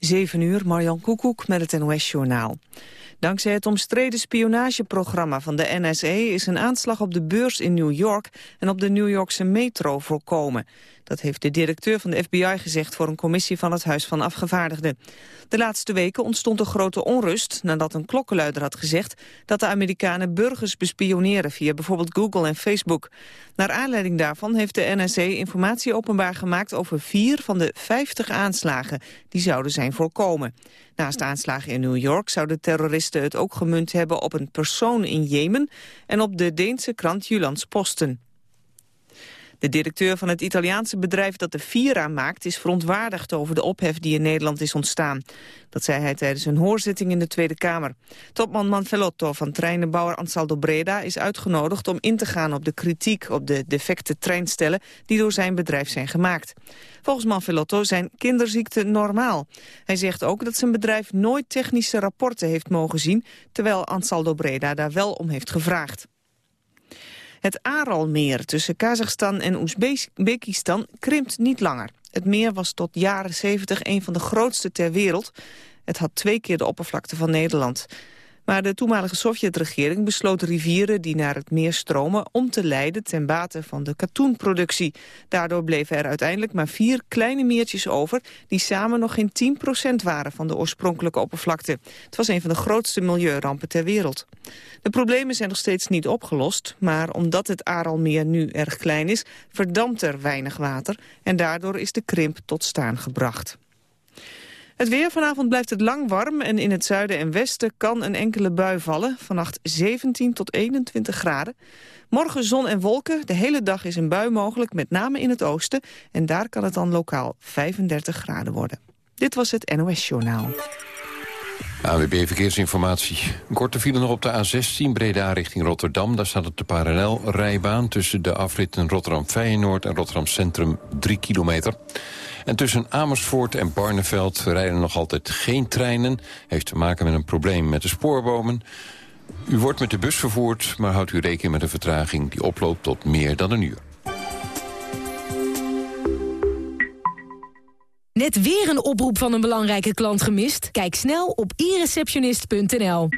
7 uur, Marjan Koekoek met het NOS-journaal. Dankzij het omstreden spionageprogramma van de NSA... is een aanslag op de beurs in New York en op de New Yorkse metro voorkomen. Dat heeft de directeur van de FBI gezegd voor een commissie van het Huis van Afgevaardigden. De laatste weken ontstond een grote onrust nadat een klokkenluider had gezegd dat de Amerikanen burgers bespioneren via bijvoorbeeld Google en Facebook. Naar aanleiding daarvan heeft de NSA informatie openbaar gemaakt over vier van de 50 aanslagen die zouden zijn voorkomen. Naast aanslagen in New York zouden terroristen het ook gemunt hebben op een persoon in Jemen en op de Deense krant Julans Posten. De directeur van het Italiaanse bedrijf dat de Vira maakt... is verontwaardigd over de ophef die in Nederland is ontstaan. Dat zei hij tijdens een hoorzitting in de Tweede Kamer. Topman Manfellotto van treinenbouwer Ansaldo Breda... is uitgenodigd om in te gaan op de kritiek op de defecte treinstellen... die door zijn bedrijf zijn gemaakt. Volgens Manfellotto zijn kinderziekten normaal. Hij zegt ook dat zijn bedrijf nooit technische rapporten heeft mogen zien... terwijl Ansaldo Breda daar wel om heeft gevraagd. Het Aralmeer tussen Kazachstan en Oezbekistan krimpt niet langer. Het meer was tot jaren 70 een van de grootste ter wereld. Het had twee keer de oppervlakte van Nederland. Maar de toenmalige Sovjet-regering besloot rivieren die naar het meer stromen om te leiden ten bate van de katoenproductie. Daardoor bleven er uiteindelijk maar vier kleine meertjes over die samen nog geen 10% waren van de oorspronkelijke oppervlakte. Het was een van de grootste milieurampen ter wereld. De problemen zijn nog steeds niet opgelost, maar omdat het Aralmeer nu erg klein is, verdampt er weinig water en daardoor is de krimp tot staan gebracht. Het weer vanavond blijft het lang warm en in het zuiden en westen kan een enkele bui vallen. Vannacht 17 tot 21 graden. Morgen zon en wolken. De hele dag is een bui mogelijk, met name in het oosten. En daar kan het dan lokaal 35 graden worden. Dit was het NOS Journaal. AWB Verkeersinformatie. Korte file nog op de A16 Breda richting Rotterdam. Daar staat op de parallelrijbaan tussen de afritten Rotterdam-Feyenoord en Rotterdam Centrum 3 kilometer. En tussen Amersfoort en Barneveld rijden nog altijd geen treinen. Heeft te maken met een probleem met de spoorbomen. U wordt met de bus vervoerd, maar houdt u rekening met een vertraging... die oploopt tot meer dan een uur. Net weer een oproep van een belangrijke klant gemist? Kijk snel op ireceptionist.nl.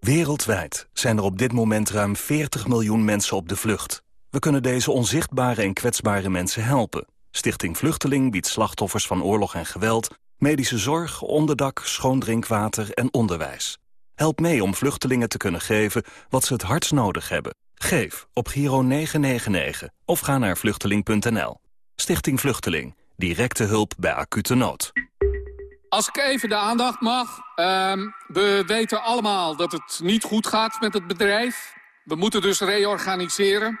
Wereldwijd zijn er op dit moment ruim 40 miljoen mensen op de vlucht. We kunnen deze onzichtbare en kwetsbare mensen helpen. Stichting Vluchteling biedt slachtoffers van oorlog en geweld... medische zorg, onderdak, schoon drinkwater en onderwijs. Help mee om vluchtelingen te kunnen geven wat ze het hardst nodig hebben. Geef op Giro 999 of ga naar vluchteling.nl. Stichting Vluchteling. Directe hulp bij acute nood. Als ik even de aandacht mag. Uh, we weten allemaal dat het niet goed gaat met het bedrijf. We moeten dus reorganiseren.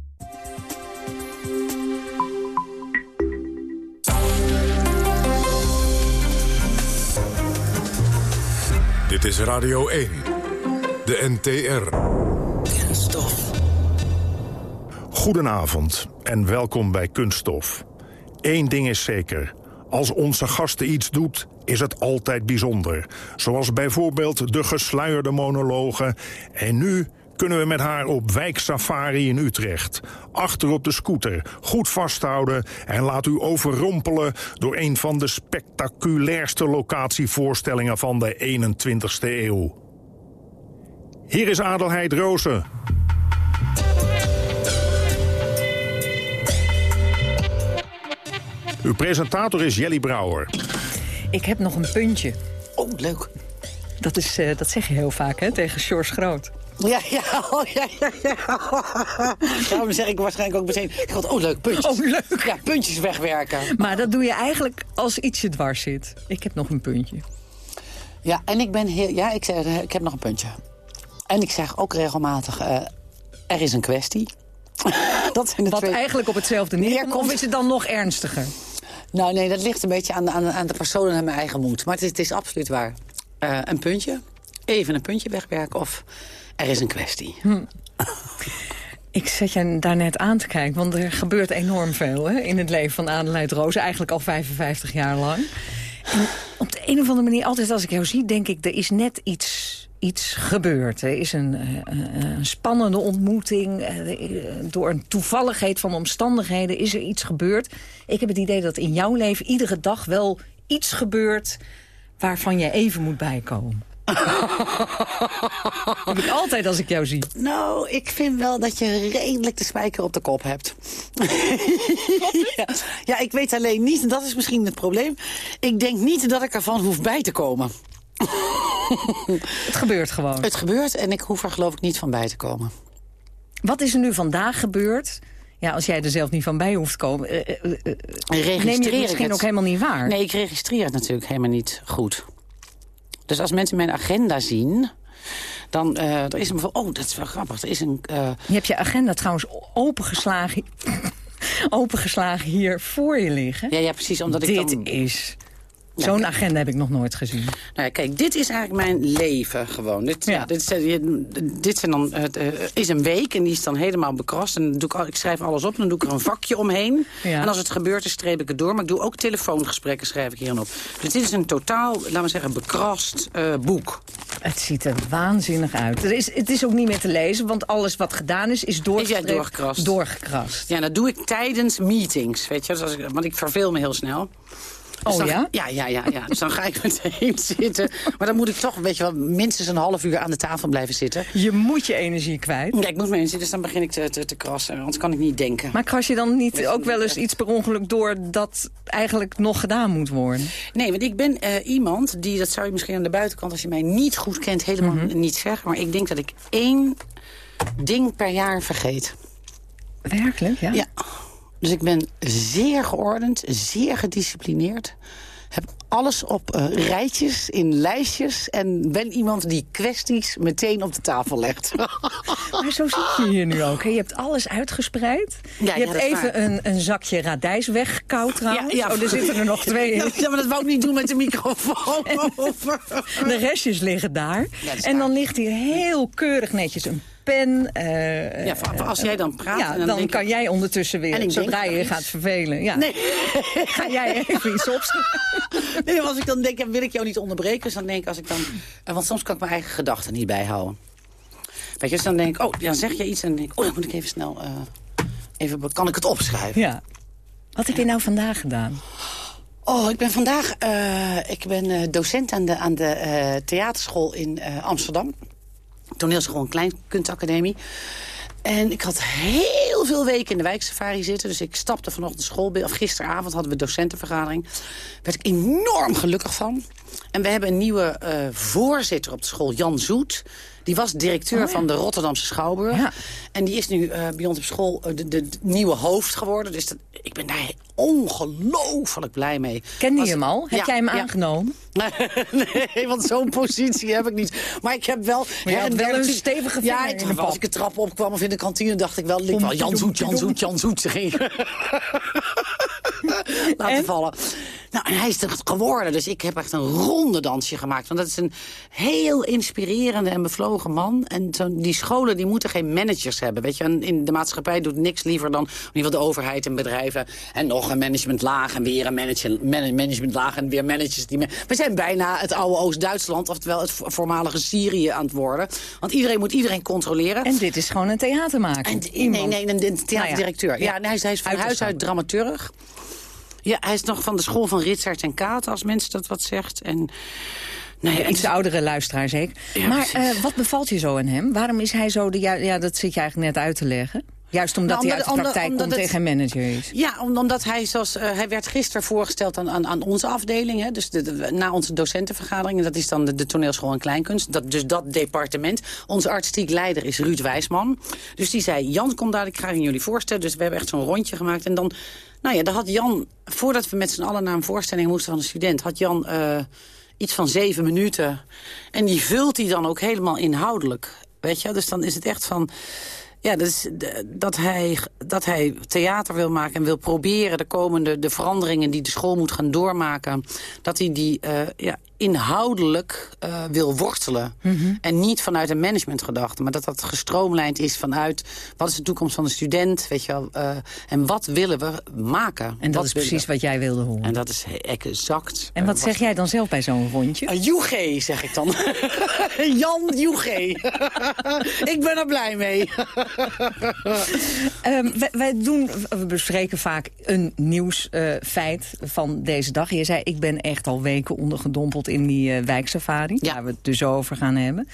Dit is Radio 1, de NTR. Kunststof. Goedenavond en welkom bij Kunststof. Eén ding is zeker. Als onze gasten iets doet, is het altijd bijzonder. Zoals bijvoorbeeld de gesluierde monologen. En nu kunnen we met haar op wijksafari in Utrecht. Achter op de scooter, goed vasthouden... en laat u overrompelen door een van de spectaculairste locatievoorstellingen van de 21ste eeuw. Hier is Adelheid Rozen. Uw presentator is Jelly Brouwer. Ik heb nog een puntje. Oh, leuk. Dat, is, uh, dat zeg je heel vaak hè, tegen George Groot. Ja, ja, oh, ja, ja, ja. Daarom zeg ik waarschijnlijk ook meteen... God, oh, leuk, puntjes. Oh, leuk. Ja, puntjes wegwerken. Maar dat doe je eigenlijk als iets je dwars zit. Ik heb nog een puntje. Ja, en ik ben heel... Ja, ik, zeg, ik heb nog een puntje. En ik zeg ook regelmatig... Uh, er is een kwestie. dat zijn de Wat twee... eigenlijk op hetzelfde neerkomt. Of is het dan nog ernstiger? Nou, nee, dat ligt een beetje aan, aan, aan de persoon en mijn eigen moed. Maar het is, het is absoluut waar. Uh, een puntje. Even een puntje wegwerken of er is een kwestie. Hm. Ik zet je daar net aan te kijken, want er gebeurt enorm veel hè, in het leven van Adelheid Roos. Eigenlijk al 55 jaar lang. En op de een of andere manier, altijd als ik jou zie, denk ik... er is net iets, iets gebeurd. Er is een, een, een spannende ontmoeting. Door een toevalligheid van omstandigheden is er iets gebeurd. Ik heb het idee dat in jouw leven iedere dag wel iets gebeurt... waarvan je even moet bijkomen. ik altijd als ik jou zie. Nou, ik vind wel dat je redelijk de spijker op de kop hebt. ja. ja, ik weet alleen niet, en dat is misschien het probleem... ik denk niet dat ik ervan hoef bij te komen. het gebeurt gewoon. Het gebeurt en ik hoef er geloof ik niet van bij te komen. Wat is er nu vandaag gebeurd ja, als jij er zelf niet van bij hoeft te komen, uh, uh, uh, neem je het misschien ook helemaal niet waar. Nee, ik registreer het natuurlijk helemaal niet goed. Dus als mensen mijn agenda zien... Dan uh, er is een oh, dat is wel grappig. Er is een, uh... Je hebt je agenda trouwens opengeslagen, opengeslagen hier voor je liggen. Ja, ja precies. Omdat Dit ik dan... is Zo'n agenda heb ik nog nooit gezien. Nou ja, kijk, dit is eigenlijk mijn leven gewoon. Dit, ja. dit, dit zijn dan, het uh, is een week en die is dan helemaal bekrast. En doe ik, ik schrijf alles op en dan doe ik er een vakje omheen. Ja. En als het gebeurt, dan streep ik het door. Maar ik doe ook telefoongesprekken, schrijf ik hierin op. Dus dit is een totaal, laten we zeggen, bekrast uh, boek. Het ziet er waanzinnig uit. Er is, het is ook niet meer te lezen, want alles wat gedaan is, is doorgekrast. doorgekrast. doorgekrast. Ja, dat doe ik tijdens meetings, weet je. Dus als ik, want ik verveel me heel snel. Dus oh ja? Ja, ja, ja, ja. Dus dan ga ik meteen zitten. Maar dan moet ik toch, weet je wel, minstens een half uur aan de tafel blijven zitten. Je moet je energie kwijt. Ja, ik moet mijn energie, dus dan begin ik te, te, te krassen. Anders kan ik niet denken. Maar kras je dan niet ook wel eens iets per ongeluk door dat eigenlijk nog gedaan moet worden? Nee, want ik ben uh, iemand die, dat zou je misschien aan de buitenkant, als je mij niet goed kent, helemaal mm -hmm. niet zeggen. Maar ik denk dat ik één ding per jaar vergeet. Werkelijk, ja? Ja. Dus ik ben zeer geordend, zeer gedisciplineerd. Heb alles op uh, rijtjes, in lijstjes. En ben iemand die kwesties meteen op de tafel legt. maar zo zit je hier nu ook. Hè? Je hebt alles uitgespreid. Ja, je hebt even een, een, zakje radijs weggekauwd trouwens. Ja, ja, oh, er zitten er nog twee in. Ja, maar dat wou ik niet doen met de microfoon. de restjes liggen daar. en dan ligt hier heel keurig netjes een pen. Uh, ja, als jij dan praat... Ja, dan, dan kan jij ondertussen weer, zodra je je gaat vervelen... Ja, nee. ga jij even iets opschrijven. Nee, als ik dan denk, wil ik jou niet onderbreken. Dus dan denk ik, als ik dan... Want soms kan ik mijn eigen gedachten niet bijhouden. Weet je, dus dan denk ik, oh, dan zeg je iets en dan denk ik... Oh, dan moet ik even snel... Uh, even, kan ik het opschrijven? Ja. Wat heb je nou vandaag gedaan? Oh, ik ben vandaag uh, ik ben, uh, docent aan de, aan de uh, theaterschool in Amsterdam toneelschool een kleinkunstacademie. En ik had heel veel weken in de wijksafari zitten. Dus ik stapte vanochtend school. Of gisteravond hadden we docentenvergadering. Daar werd ik enorm gelukkig van. En we hebben een nieuwe uh, voorzitter op de school, Jan Zoet. Die was directeur oh, ja. van de Rotterdamse Schouwburg. Ja. En die is nu uh, bij ons op school uh, de, de, de, nieuwe hoofd geworden. Dus dat, ik ben daar ongelooflijk blij mee. Kende je hem al? Heb ja, jij hem aangenomen? nee, want zo'n positie heb ik niet. Maar ik heb wel... Maar wel een stevige Ja, ik, als ik de trap opkwam of in de kantine, dacht ik wel... Ik wel Jan Zoet, Jan Zoet, Jan Zoet. Laten en? vallen. Nou, en hij is er geworden. Dus ik heb echt een ronde dansje gemaakt. Want dat is een heel inspirerende en bevlogen man. En zo, die scholen die moeten geen managers hebben. Weet je, en in de maatschappij doet niks liever dan in ieder geval de overheid en bedrijven. En nog een managementlaag en weer een manager, man, managementlaag en weer managers. Die we zijn bijna het oude Oost-Duitsland, oftewel het voormalige Syrië aan het worden. Want iedereen moet iedereen controleren. En dit is gewoon een theatermaker. En, nee, nee, een, theaterdirecteur. Nou ja, ja. hij, is, hij is van huis uit dramaturg. Ja, hij is nog van de school van Ritsert en Kaat, als mensen dat wat zegt. En... Ja, iets oudere luisteraar zeker. Ja, maar uh, wat bevalt je zo aan hem? Waarom is hij zo... De, ja, ja, dat zit je eigenlijk net uit te leggen. Juist omdat nou, hij uit de praktijk omdat, komt tegen manager is. Ja, omdat hij, zoals, uh, hij werd gisteren voorgesteld aan, aan, aan onze afdeling. Hè, dus de, de, na onze docentenvergadering. En dat is dan de, de toneelschool en kleinkunst. Dat, dus dat departement. Onze artistiek leider is Ruud Wijsman. Dus die zei, Jan, kom daar, ik ga jullie voorstellen. Dus we hebben echt zo'n rondje gemaakt. En dan, nou ja, dan had Jan, voordat we met z'n allen naar een voorstelling moesten van een student... had Jan... Uh, iets van zeven minuten. En die vult hij dan ook helemaal inhoudelijk. Weet je, dus dan is het echt van... Ja, dus dat hij, dat hij theater wil maken en wil proberen de komende de veranderingen die de school moet gaan doormaken, dat hij die uh, ja, inhoudelijk uh, wil wortelen. Mhm. En niet vanuit een managementgedachte. Maar dat dat gestroomlijnd is vanuit... wat is de toekomst van de student, weet je wel. Uh, en wat willen we maken. En dat is precies wat jij wilde horen. En dat is exact. En wat, uh, zeg jij dan zelf bij zo'n rondje? Uh, Joege, zeg ik dan. Jan Joege. ik ben er blij mee. um, wij, wij, doen, we bespreken vaak een nieuwsfeit van deze dag. Je zei, ik ben echt al weken ondergedompeld in die uh, wijksafari. Ja. Waar we het dus over gaan hebben.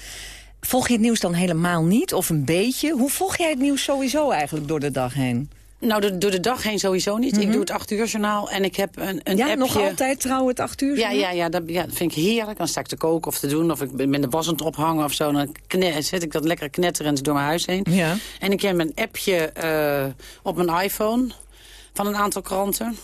Volg je het nieuws dan helemaal niet? Of een beetje? Hoe volg jij het nieuws sowieso eigenlijk door de dag heen? Nou, door, door de dag heen sowieso niet. Mm -hmm. Ik doe het 8 uur journaal en ik heb een, een ja, appje. nog altijd trouw het 8 uur Ja, ja, ja, dat, ja, dat vind ik heerlijk. Dan sta ik te koken of te doen. Of ik ben de was aan het ophangen of zo. Dan zet ik dat lekker knetterend door mijn huis heen. Ja. En ik heb een appje uh, op mijn iPhone van een aantal kranten.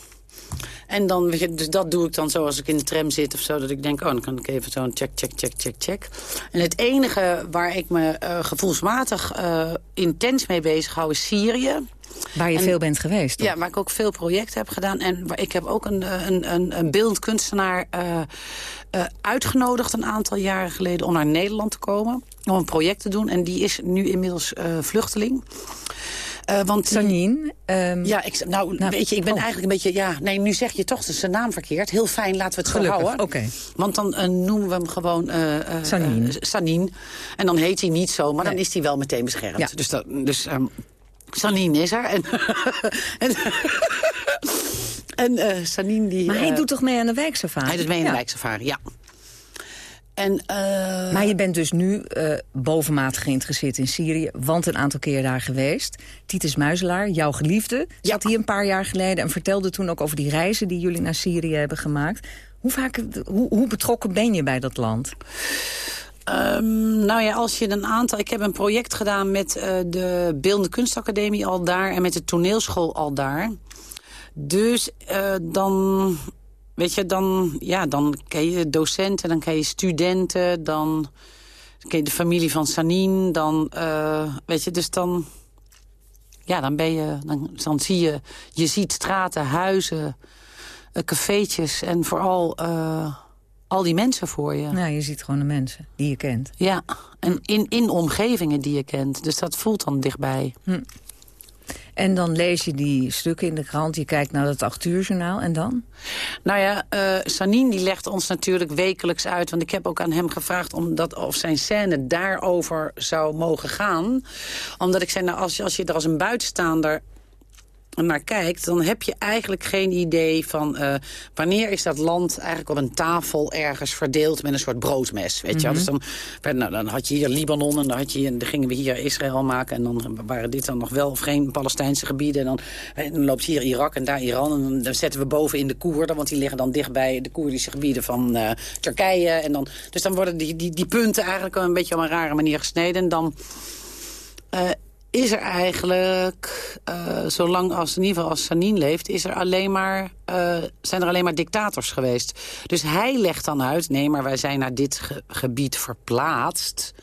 En dan, dus dat doe ik dan zo als ik in de tram zit of zo. Dat ik denk, oh, dan kan ik even zo'n check, check, check, check, check. En het enige waar ik me uh, gevoelsmatig uh, intens mee bezig hou is Syrië. Waar je en, veel bent geweest, toch? Ja, waar ik ook veel projecten heb gedaan. En waar, ik heb ook een, een, een, een beeldend kunstenaar uh, uh, uitgenodigd een aantal jaren geleden... om naar Nederland te komen, om een project te doen. En die is nu inmiddels uh, vluchteling. Uh, want Sanine? Um, ja, ik, nou, nou, weet je, ik ben oh. eigenlijk een beetje... Ja, nee, nu zeg je toch zijn naam verkeerd. Heel fijn, laten we het Gelukkig, zo houden. Okay. Want dan uh, noemen we hem gewoon... Uh, Sanine. Sanine. En dan heet hij niet zo, maar nee. dan is hij wel meteen beschermd. Ja. Dus, dat, dus um, Sanine is er. En, en, en Sanine die... Maar hij doet toch mee aan de wijksafari? Hij doet mee aan ja. de wijksafari, ja. En, uh... Maar je bent dus nu uh, bovenmatig geïnteresseerd in Syrië... want een aantal keer daar geweest. Titus Muizelaar, jouw geliefde, ja. zat hier een paar jaar geleden... en vertelde toen ook over die reizen die jullie naar Syrië hebben gemaakt. Hoe, vaak, hoe, hoe betrokken ben je bij dat land? Um, nou ja, als je een aantal... Ik heb een project gedaan met uh, de Beeldende Kunstacademie al daar... en met de toneelschool al daar. Dus dan Weet je, dan, ja, dan ken je docenten, dan ken je studenten... dan ken je de familie van Sanine, dan, uh, weet je, dus dan... Ja, dan ben je, dan, dan zie je, je ziet straten, huizen, uh, cafeetjes en vooral uh, al die mensen voor je. Ja, je ziet gewoon de mensen die je kent. Ja, en in, in omgevingen die je kent. Dus dat voelt dan dichtbij. Hm. En dan lees je die stukken in de krant, je kijkt naar het 8 uur journaal en dan? Nou ja, uh, Sanine die legt ons natuurlijk wekelijks uit... want ik heb ook aan hem gevraagd om dat, of zijn scène daarover zou mogen gaan. Omdat ik zei, nou, als, als je er als een buitenstaander naar kijkt, dan heb je eigenlijk geen idee van... Uh, wanneer is dat land eigenlijk op een tafel ergens verdeeld met een soort broodmes, weet je mm -hmm. Dus dan, nou, dan had je hier Libanon en dan, had je, dan gingen we hier Israël maken... en dan waren dit dan nog wel of geen Palestijnse gebieden. En dan, en dan loopt hier Irak en daar Iran en dan, dan zetten we boven in de Koerden... want die liggen dan dichtbij de Koerdische gebieden van uh, Turkije. En dan, dus dan worden die, die, die punten eigenlijk een beetje op een rare manier gesneden. En dan... Uh, is er eigenlijk, uh, zolang als in ieder geval als Sanine leeft... Is er alleen maar, uh, zijn er alleen maar dictators geweest. Dus hij legt dan uit, nee, maar wij zijn naar dit ge gebied verplaatst.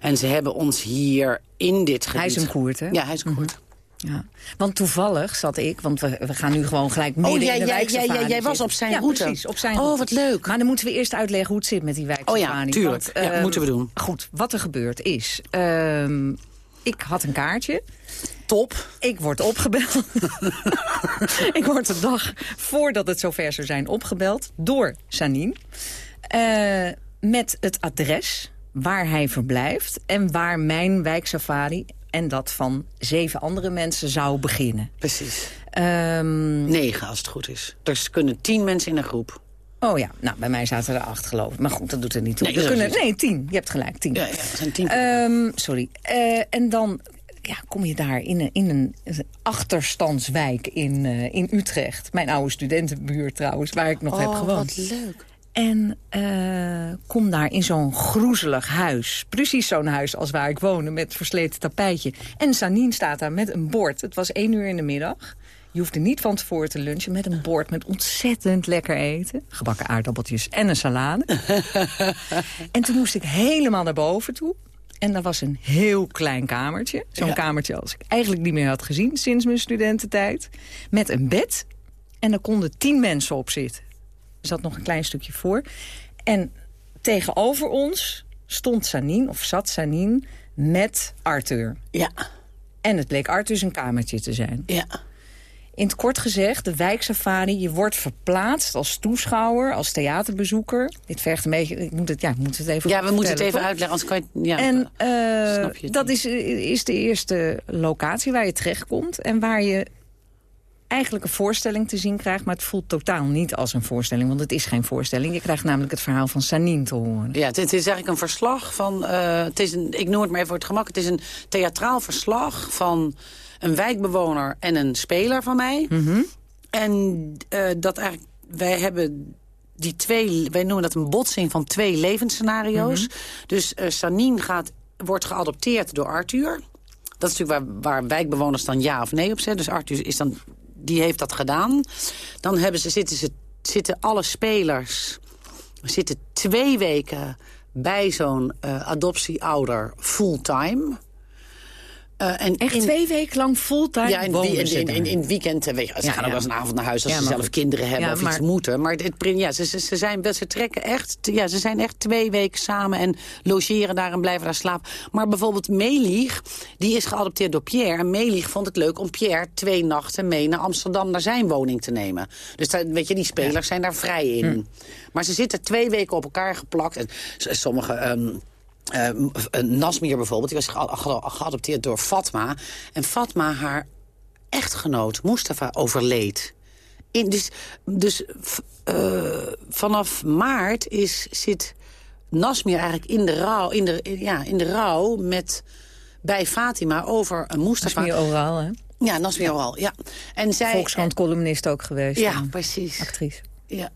En ze hebben ons hier in dit gebied... Hij is een Koerd, hè? Ja, hij is een Koerd. Mm -hmm. Ja. Want toevallig zat ik, want we, we gaan nu gewoon gelijk midden oh, jij, in de jij, jij, jij, jij was op zijn ja, route? precies, op zijn Oh, route. wat leuk. Maar dan moeten we eerst uitleggen hoe het zit met die wijksafari. Oh ja, tuurlijk. Ja, uh, moeten we doen. Goed, wat er gebeurt is... Uh, ik had een kaartje. Top. Ik word opgebeld. ik word de dag voordat het zover zou zijn opgebeld door Sanine. Uh, met het adres waar hij verblijft en waar mijn wijksafari en dat van zeven andere mensen zou beginnen. Precies. Um, Negen als het goed is. Dus kunnen tien mensen in een groep. Oh ja, nou, bij mij zaten er acht, geloof ik. Maar goed, dat doet er niet toe. Nee, kunnen, nee tien. Je hebt gelijk, tien. Ja, ja dat zijn tien. Um, sorry. Uh, en dan ja, kom je daar in een, in een achterstandswijk in, uh, in Utrecht. Mijn oude studentenbuurt trouwens, waar ik nog oh, heb gewoond. wat leuk. En uh, kom daar in zo'n groezelig huis. Precies zo'n huis als waar ik woonde, met versleten tapijtje. En Sanine staat daar met een bord. Het was één uur in de middag. Je hoefde niet van tevoren te lunchen met een bord met ontzettend lekker eten. Gebakken aardappeltjes en een salade. en toen moest ik helemaal naar boven toe. En daar was een heel klein kamertje. Zo'n ja. kamertje als ik eigenlijk niet meer had gezien sinds mijn studententijd. Met een bed. En daar konden tien mensen op zitten. Er zat nog een klein stukje voor. En tegenover ons stond Sanine, of zat Sanine, met Arthur. Ja. En het bleek Arthur zijn kamertje te zijn. Ja. In het kort gezegd, de wijksafari, je wordt verplaatst als toeschouwer, als theaterbezoeker. Dit vergt een beetje, ik moet het, ja, ik moet het even Ja, we moeten het even toch? uitleggen, anders kan je... Ja, en eh, snap je het dat is, is de eerste locatie waar je terechtkomt... en waar je eigenlijk een voorstelling te zien krijgt... maar het voelt totaal niet als een voorstelling, want het is geen voorstelling. Je krijgt namelijk het verhaal van Sanine te horen. Ja, het, het is eigenlijk een verslag van... eh, het is een, ik noem het maar even voor het gemak. Het is een theatraal verslag van een wijkbewoner en een speler van mij. En eh, dat eigenlijk, wij hebben die twee... Wij noemen dat een botsing van twee levensscenario's. Dus eh Sanine gaat, wordt geadopteerd door Arthur. Dat is natuurlijk waar, waar wijkbewoners dan ja of nee op zetten. Dus Arthur is dan, die heeft dat gedaan. Dan hebben ze, zitten, ze, zitten alle spelers zitten twee weken bij zo'n eh, adoptieouder fulltime. Eh, en Echt in- twee weken lang fulltime ja, in, wonen in, in, in, weekend, eh, ze Ja, gaan ook wel eens een avond naar huis als Ja, ze zelf kinderen hebben of maar- iets moeten. Maar het, ja, ze, ze, ze, zijn, ze trekken echt, ja, ze zijn echt twee weken samen en logeren daar en blijven daar slapen. Maar bijvoorbeeld Melig, die is geadopteerd door Pierre. En Melig vond het leuk om Pierre twee nachten mee naar Amsterdam naar zijn woning te nemen. Dus daar, weet je, die spelers zijn daar vrij in. Hm. Maar ze zitten twee weken op elkaar geplakt. En sommige... ehm, eh, eh, Nasmir bijvoorbeeld, die was gea- gea- geadopteerd door Fatma. En Fatma, haar echtgenoot Mustafa, overleed. In, dus dus eh, vanaf maart is, zit Nasmir eigenlijk in de rouw, in de, ja, in de rouw met, bij Fatima over een Mustafa. Nasmir Oral, hè? Ja, Nasmir Oral, ja. En zij, Volkskrant-columnist ook geweest. Ja, precies. Actrice. Ja.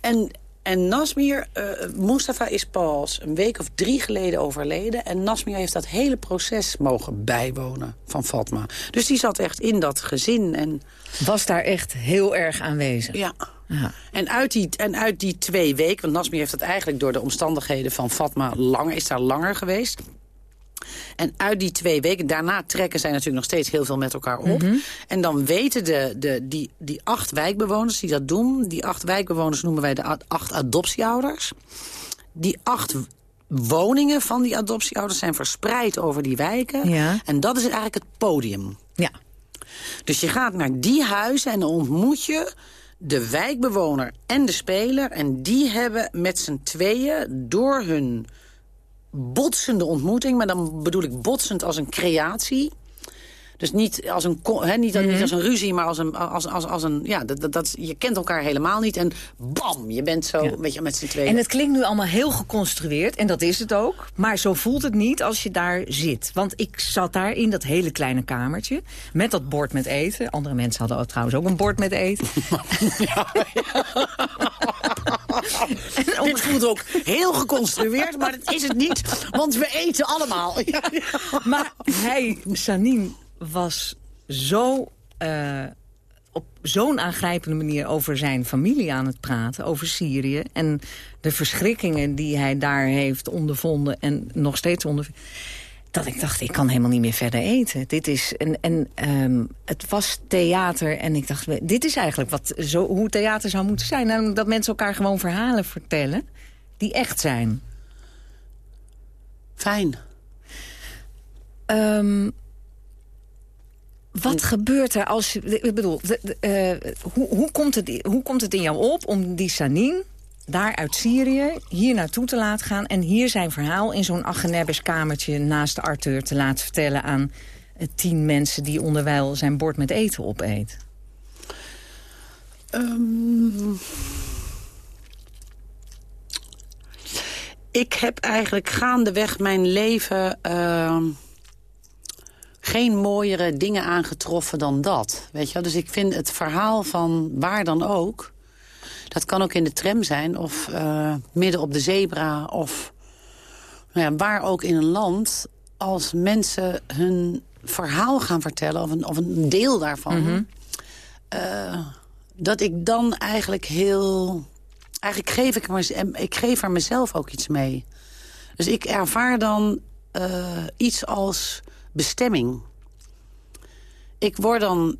En, en Nasmir, eh, Mustafa is pas een week of drie geleden overleden. En Nasmir heeft dat hele proces mogen bijwonen van Fatma. Dus die zat echt in dat gezin. En, Was daar echt heel erg aanwezig. ja. Ja. En uit, die, en uit die twee weken, want Nasmir heeft dat eigenlijk door de omstandigheden van Fatma langer, is daar langer geweest. En uit die twee weken, daarna trekken zij natuurlijk nog steeds heel veel met elkaar op. En dan weten de, de, die, die acht wijkbewoners die dat doen... die acht wijkbewoners noemen wij de acht adoptieouders. Die acht woningen van die adoptieouders zijn verspreid over die wijken. Ja. En dat is eigenlijk het podium. Ja. Dus je gaat naar die huizen en dan ontmoet je de wijkbewoner en de speler. En die hebben met z'n tweeën door hun botsende ontmoeting... maar dan bedoel ik botsend als een creatie... Dus niet als een, niet, Mhm. niet als een ruzie, maar als een... Als, als, als een ja, dat, dat, je kent elkaar helemaal niet. En bam, je bent zo weet je, met z'n tweeën. En het klinkt nu allemaal heel geconstrueerd, en dat is het ook. Maar zo voelt het niet als je daar zit. Want ik zat daar in dat hele kleine kamertje, met dat bord met eten. Andere mensen hadden ook trouwens ook een bord met eten. Dit voelt ook heel geconstrueerd, maar dat is het niet. Want we eten allemaal. Ja, ja. Maar hij, Sanin, was zo... eh, op zo'n aangrijpende manier over zijn familie aan het praten, over Syrië... en de verschrikkingen die hij daar heeft ondervonden en nog steeds ondervindt... dat ik dacht, ik kan helemaal niet meer verder eten. Dit is en, en ehm, het was theater en ik dacht, dit is eigenlijk wat, zo, hoe theater zou moeten zijn. Namelijk dat mensen elkaar gewoon verhalen vertellen die echt zijn. Fijn. Ehm, wat gebeurt er als je... Ik bedoel, de- de, eh, hoe, hoe, komt het, hoe komt het in jou op om die Sanin daar uit Syrië hier naartoe te laten gaan... en hier zijn verhaal in zo'n Aggenebbers kamertje naast Arthur te laten vertellen aan eh, tien mensen... die onderwijl zijn bord met eten opeet? Ehm, ik heb eigenlijk gaandeweg mijn leven... ehm, geen mooiere dingen aangetroffen dan dat. Weet je? Dus ik vind het verhaal van waar dan ook... dat kan ook in de tram zijn of eh, midden op de zebra... of nou ja, waar ook in een land... als mensen hun verhaal gaan vertellen... of een, of een deel daarvan... eh, dat ik dan eigenlijk heel... Eigenlijk geef ik, maar, ik geef er mezelf ook iets mee. Dus ik ervaar dan eh, iets als bestemming. Ik word dan,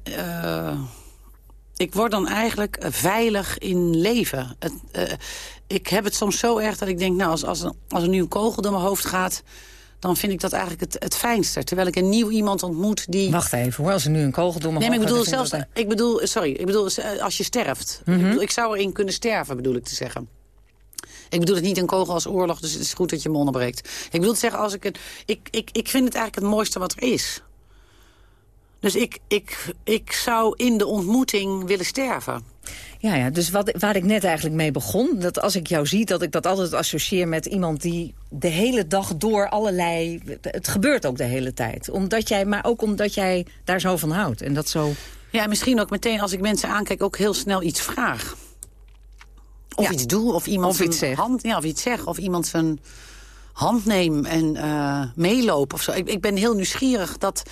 ik word dan eigenlijk eh, veilig in leven. Het, eh, ik heb het soms zo erg dat ik denk... nou, als, als, er- als er nu een kogel door mijn hoofd gaat... dan vind ik dat eigenlijk het, het fijnste. Terwijl ik een nieuw iemand ontmoet die... Wacht even hoor, als er nu een kogel door mijn Nee, maar ik hoofd bedoel zelfs... Ik bedoel, sorry, ik bedoel eh, als je sterft. Mhm. ik, bedoel, ik zou erin kunnen sterven, bedoel ik te zeggen. Ik bedoel het niet een kogel als oorlog, dus het is goed dat je me onderbreekt. Ik bedoel te zeggen, als ik het... Ik, ik, ik vind het eigenlijk het mooiste wat er is. Dus ik, ik, ik zou in de ontmoeting willen sterven. Ja, ja, dus wat, waar ik net eigenlijk mee begon... dat als ik jou zie, dat ik dat altijd associeer met iemand die de hele dag door allerlei... Het gebeurt ook de hele tijd. Omdat jij, maar ook omdat jij daar zo van houdt. En dat zo... Ja, en misschien ook meteen als ik mensen aankijk ook heel snel iets vraag. Of Ja. iets doe, of iemand Of zijn iets zegt. hand, ja, of iets zeg, of iemand zijn hand neem en eh meeloop of zo. Ik, ik ben heel nieuwsgierig dat,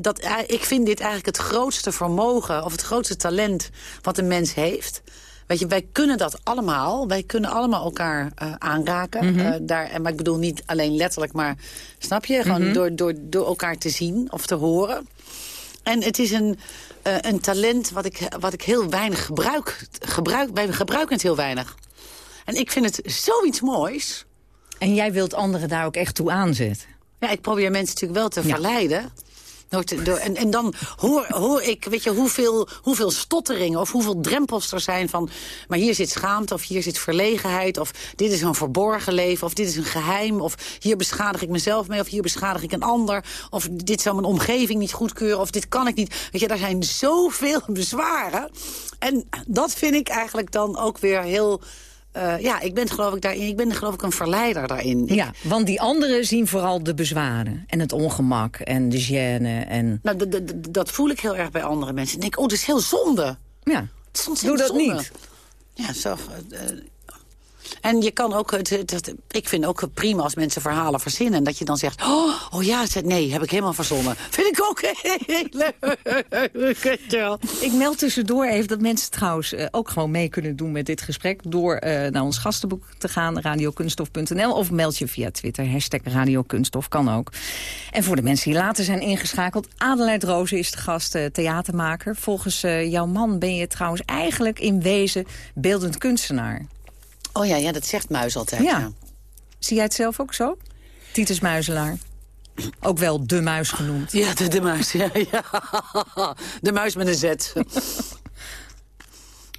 dat eh, ik vind dit eigenlijk het grootste vermogen of het grootste talent wat een mens heeft. Weet je, wij kunnen dat allemaal. Wij kunnen allemaal elkaar eh, aanraken. Eh, daar, en- maar ik bedoel niet alleen letterlijk, maar snap je? Gewoon door, door, door elkaar te zien of te horen. En het is een, eh, een talent wat ik, wat ik heel weinig gebruik. gebruik. Wij gebruiken het heel weinig. En ik vind het zoiets moois. En jij wilt anderen daar ook echt toe aanzetten. Ja, ik probeer mensen natuurlijk wel te Ja. verleiden. Door te- door- en, en dan hoor, hoor ik, weet je, hoeveel, hoeveel stotteringen of hoeveel drempels er zijn van... maar hier zit schaamte of hier zit verlegenheid... of dit is een verborgen leven of dit is een geheim... of hier beschadig ik mezelf mee of hier beschadig ik een ander... of dit zou mijn omgeving niet goedkeuren of dit kan ik niet. Weet je, daar zijn zoveel bezwaren. En dat vind ik eigenlijk dan ook weer heel... eh, ja, ik ben geloof ik daarin, ik ben geloof ik een verleider daarin. Ik- Ja, want die anderen zien vooral de bezwaren. En het ongemak en de gêne. En, Nou, dat voel ik heel erg bij andere mensen. Ik denk, oh, dat is heel zonde. ja, Het is doe dat zonde. niet. Ja, zo. eh, eh, en je kan ook, het, het- het- ik vind ook prima als mensen verhalen verzinnen. En dat je dan zegt, oh, oh ja, nee, heb ik helemaal verzonnen. Vind ik ook heel leuk. Ik meld tussendoor even dat mensen trouwens eh, ook gewoon mee kunnen doen met dit gesprek... door eh, naar ons gastenboek te gaan, radiokunstof.nl... of meld je via Twitter, hashtag radiokunstof, kan ook. En voor de mensen die later zijn ingeschakeld... Adelheid Rozen is de gast, eh, theatermaker. Volgens jouw man ben je trouwens eigenlijk in wezen beeldend kunstenaar. Oh ja, ja, dat zegt Muis altijd. Ja. Ja. Zie jij het zelf ook zo? Titus Muizelaar. Ook wel de muis genoemd. Ja, de, de muis. Ja, ja. De muis met een Z.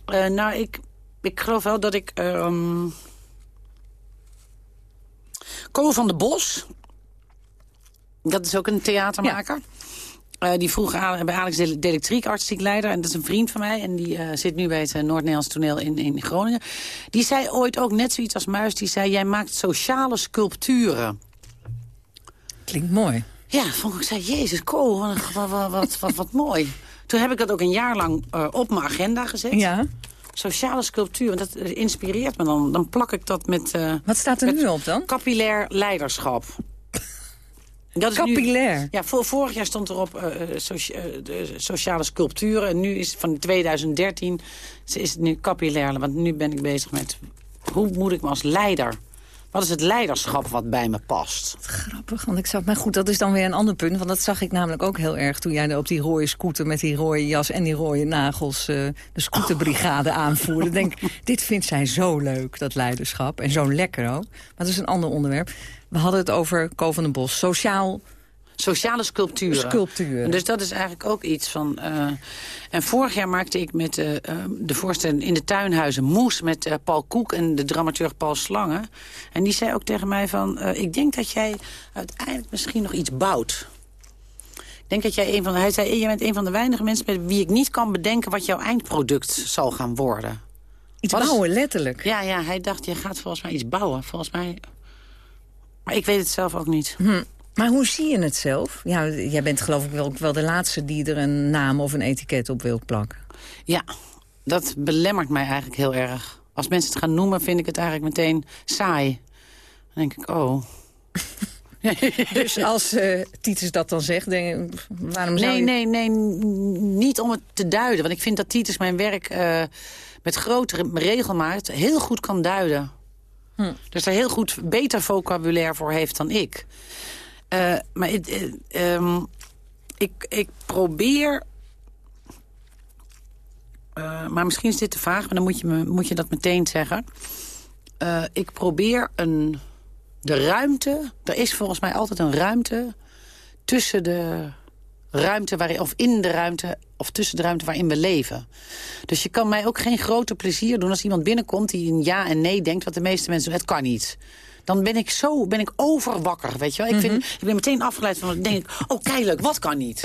Eh, nou, ik, ik geloof wel dat ik... Ko van de Bos. Dat is ook een theatermaker. Eh, die vroeg aan, bij Alex de de Electriek, artistiek leider. En dat is een vriend van mij. En die eh, zit nu bij het eh, Noord-Nederlands toneel in, in Groningen. Die zei ooit ook net zoiets als Muis. Die zei, jij maakt sociale sculpturen. Klinkt mooi. Ja, vond ik, zei, jezus, Ko, wat, wat, wat, wat, mooi. Toen heb ik dat ook een jaar lang op mijn agenda gezet. Ja. Sociale sculptuur, dat inspireert me dan. Dan plak ik dat met... Wat staat er met nu op dan? Capillair leiderschap. Dat is nu- Capillair. ja, voor, vorig jaar stond erop eh, eh, socia- eh, de sociale sculpturen. En nu is van 2013 is het nu capillair. Want nu ben ik bezig met... Hoe moet ik me als leider... Wat is het leiderschap wat bij me past? Grappig, want ik zag... Maar goed, dat is dan weer een ander punt. Want dat zag ik namelijk ook heel erg toen jij op die rode scooter... met die rode jas en die rode nagels eh, de scooterbrigade aanvoerde. Ik denk, dit vindt zij zo leuk, dat leiderschap. En zo lekker ook. Maar dat is een ander onderwerp. We hadden het over Ko van den Bos. Sociaal Sociale sculpturen. Sculpturen. Dus dat is eigenlijk ook iets van... eh, en vorig jaar maakte ik met eh, eh, de voorstelling in de tuinhuizen Moes... met Paul Koek en de dramaturg Paul Slangen. En die zei ook tegen mij van... ik denk dat jij uiteindelijk misschien nog iets bouwt. Ik denk dat jij een van de... Hij zei, je bent een van de weinige mensen met wie ik niet kan bedenken... wat jouw eindproduct zal gaan worden. iets Wat is- bouwen, letterlijk. Ja, ja, hij dacht, je gaat volgens mij iets bouwen. Volgens mij... Ik weet het zelf ook niet. Hm. Maar hoe zie je het zelf? Ja, jij bent geloof ik wel, wel de laatste die er een naam of een etiket op wil plakken. Ja, dat belemmert mij eigenlijk heel erg. Als mensen het gaan noemen, vind ik het eigenlijk meteen saai. Dan denk ik, oh... Dus als eh Titus dat dan zegt, denk ik, waarom zou Nee, je... nee, nee, niet om het te duiden. Want ik vind dat Titus mijn werk eh, met grotere regelmaat heel goed kan duiden. Hm. Dus er heel goed beter vocabulaire voor heeft dan ik. Eh, maar eh, ehm, ik, ik probeer... eh, maar misschien is dit te vaag, maar dan moet je, me, moet je dat meteen zeggen. ik probeer een, de ruimte... Er is volgens mij altijd een ruimte tussen de ruimte waarin, of in de ruimte of tussen de ruimte waarin we leven. Dus je kan mij ook geen grote plezier doen als iemand binnenkomt die een ja en nee denkt, wat de meeste mensen doen. Het kan niet. Dan ben ik zo, ben ik overwakker, weet je wel. Ik, vind, ik ben meteen afgeleid van, dan denk ik, oh kijk, wat kan niet?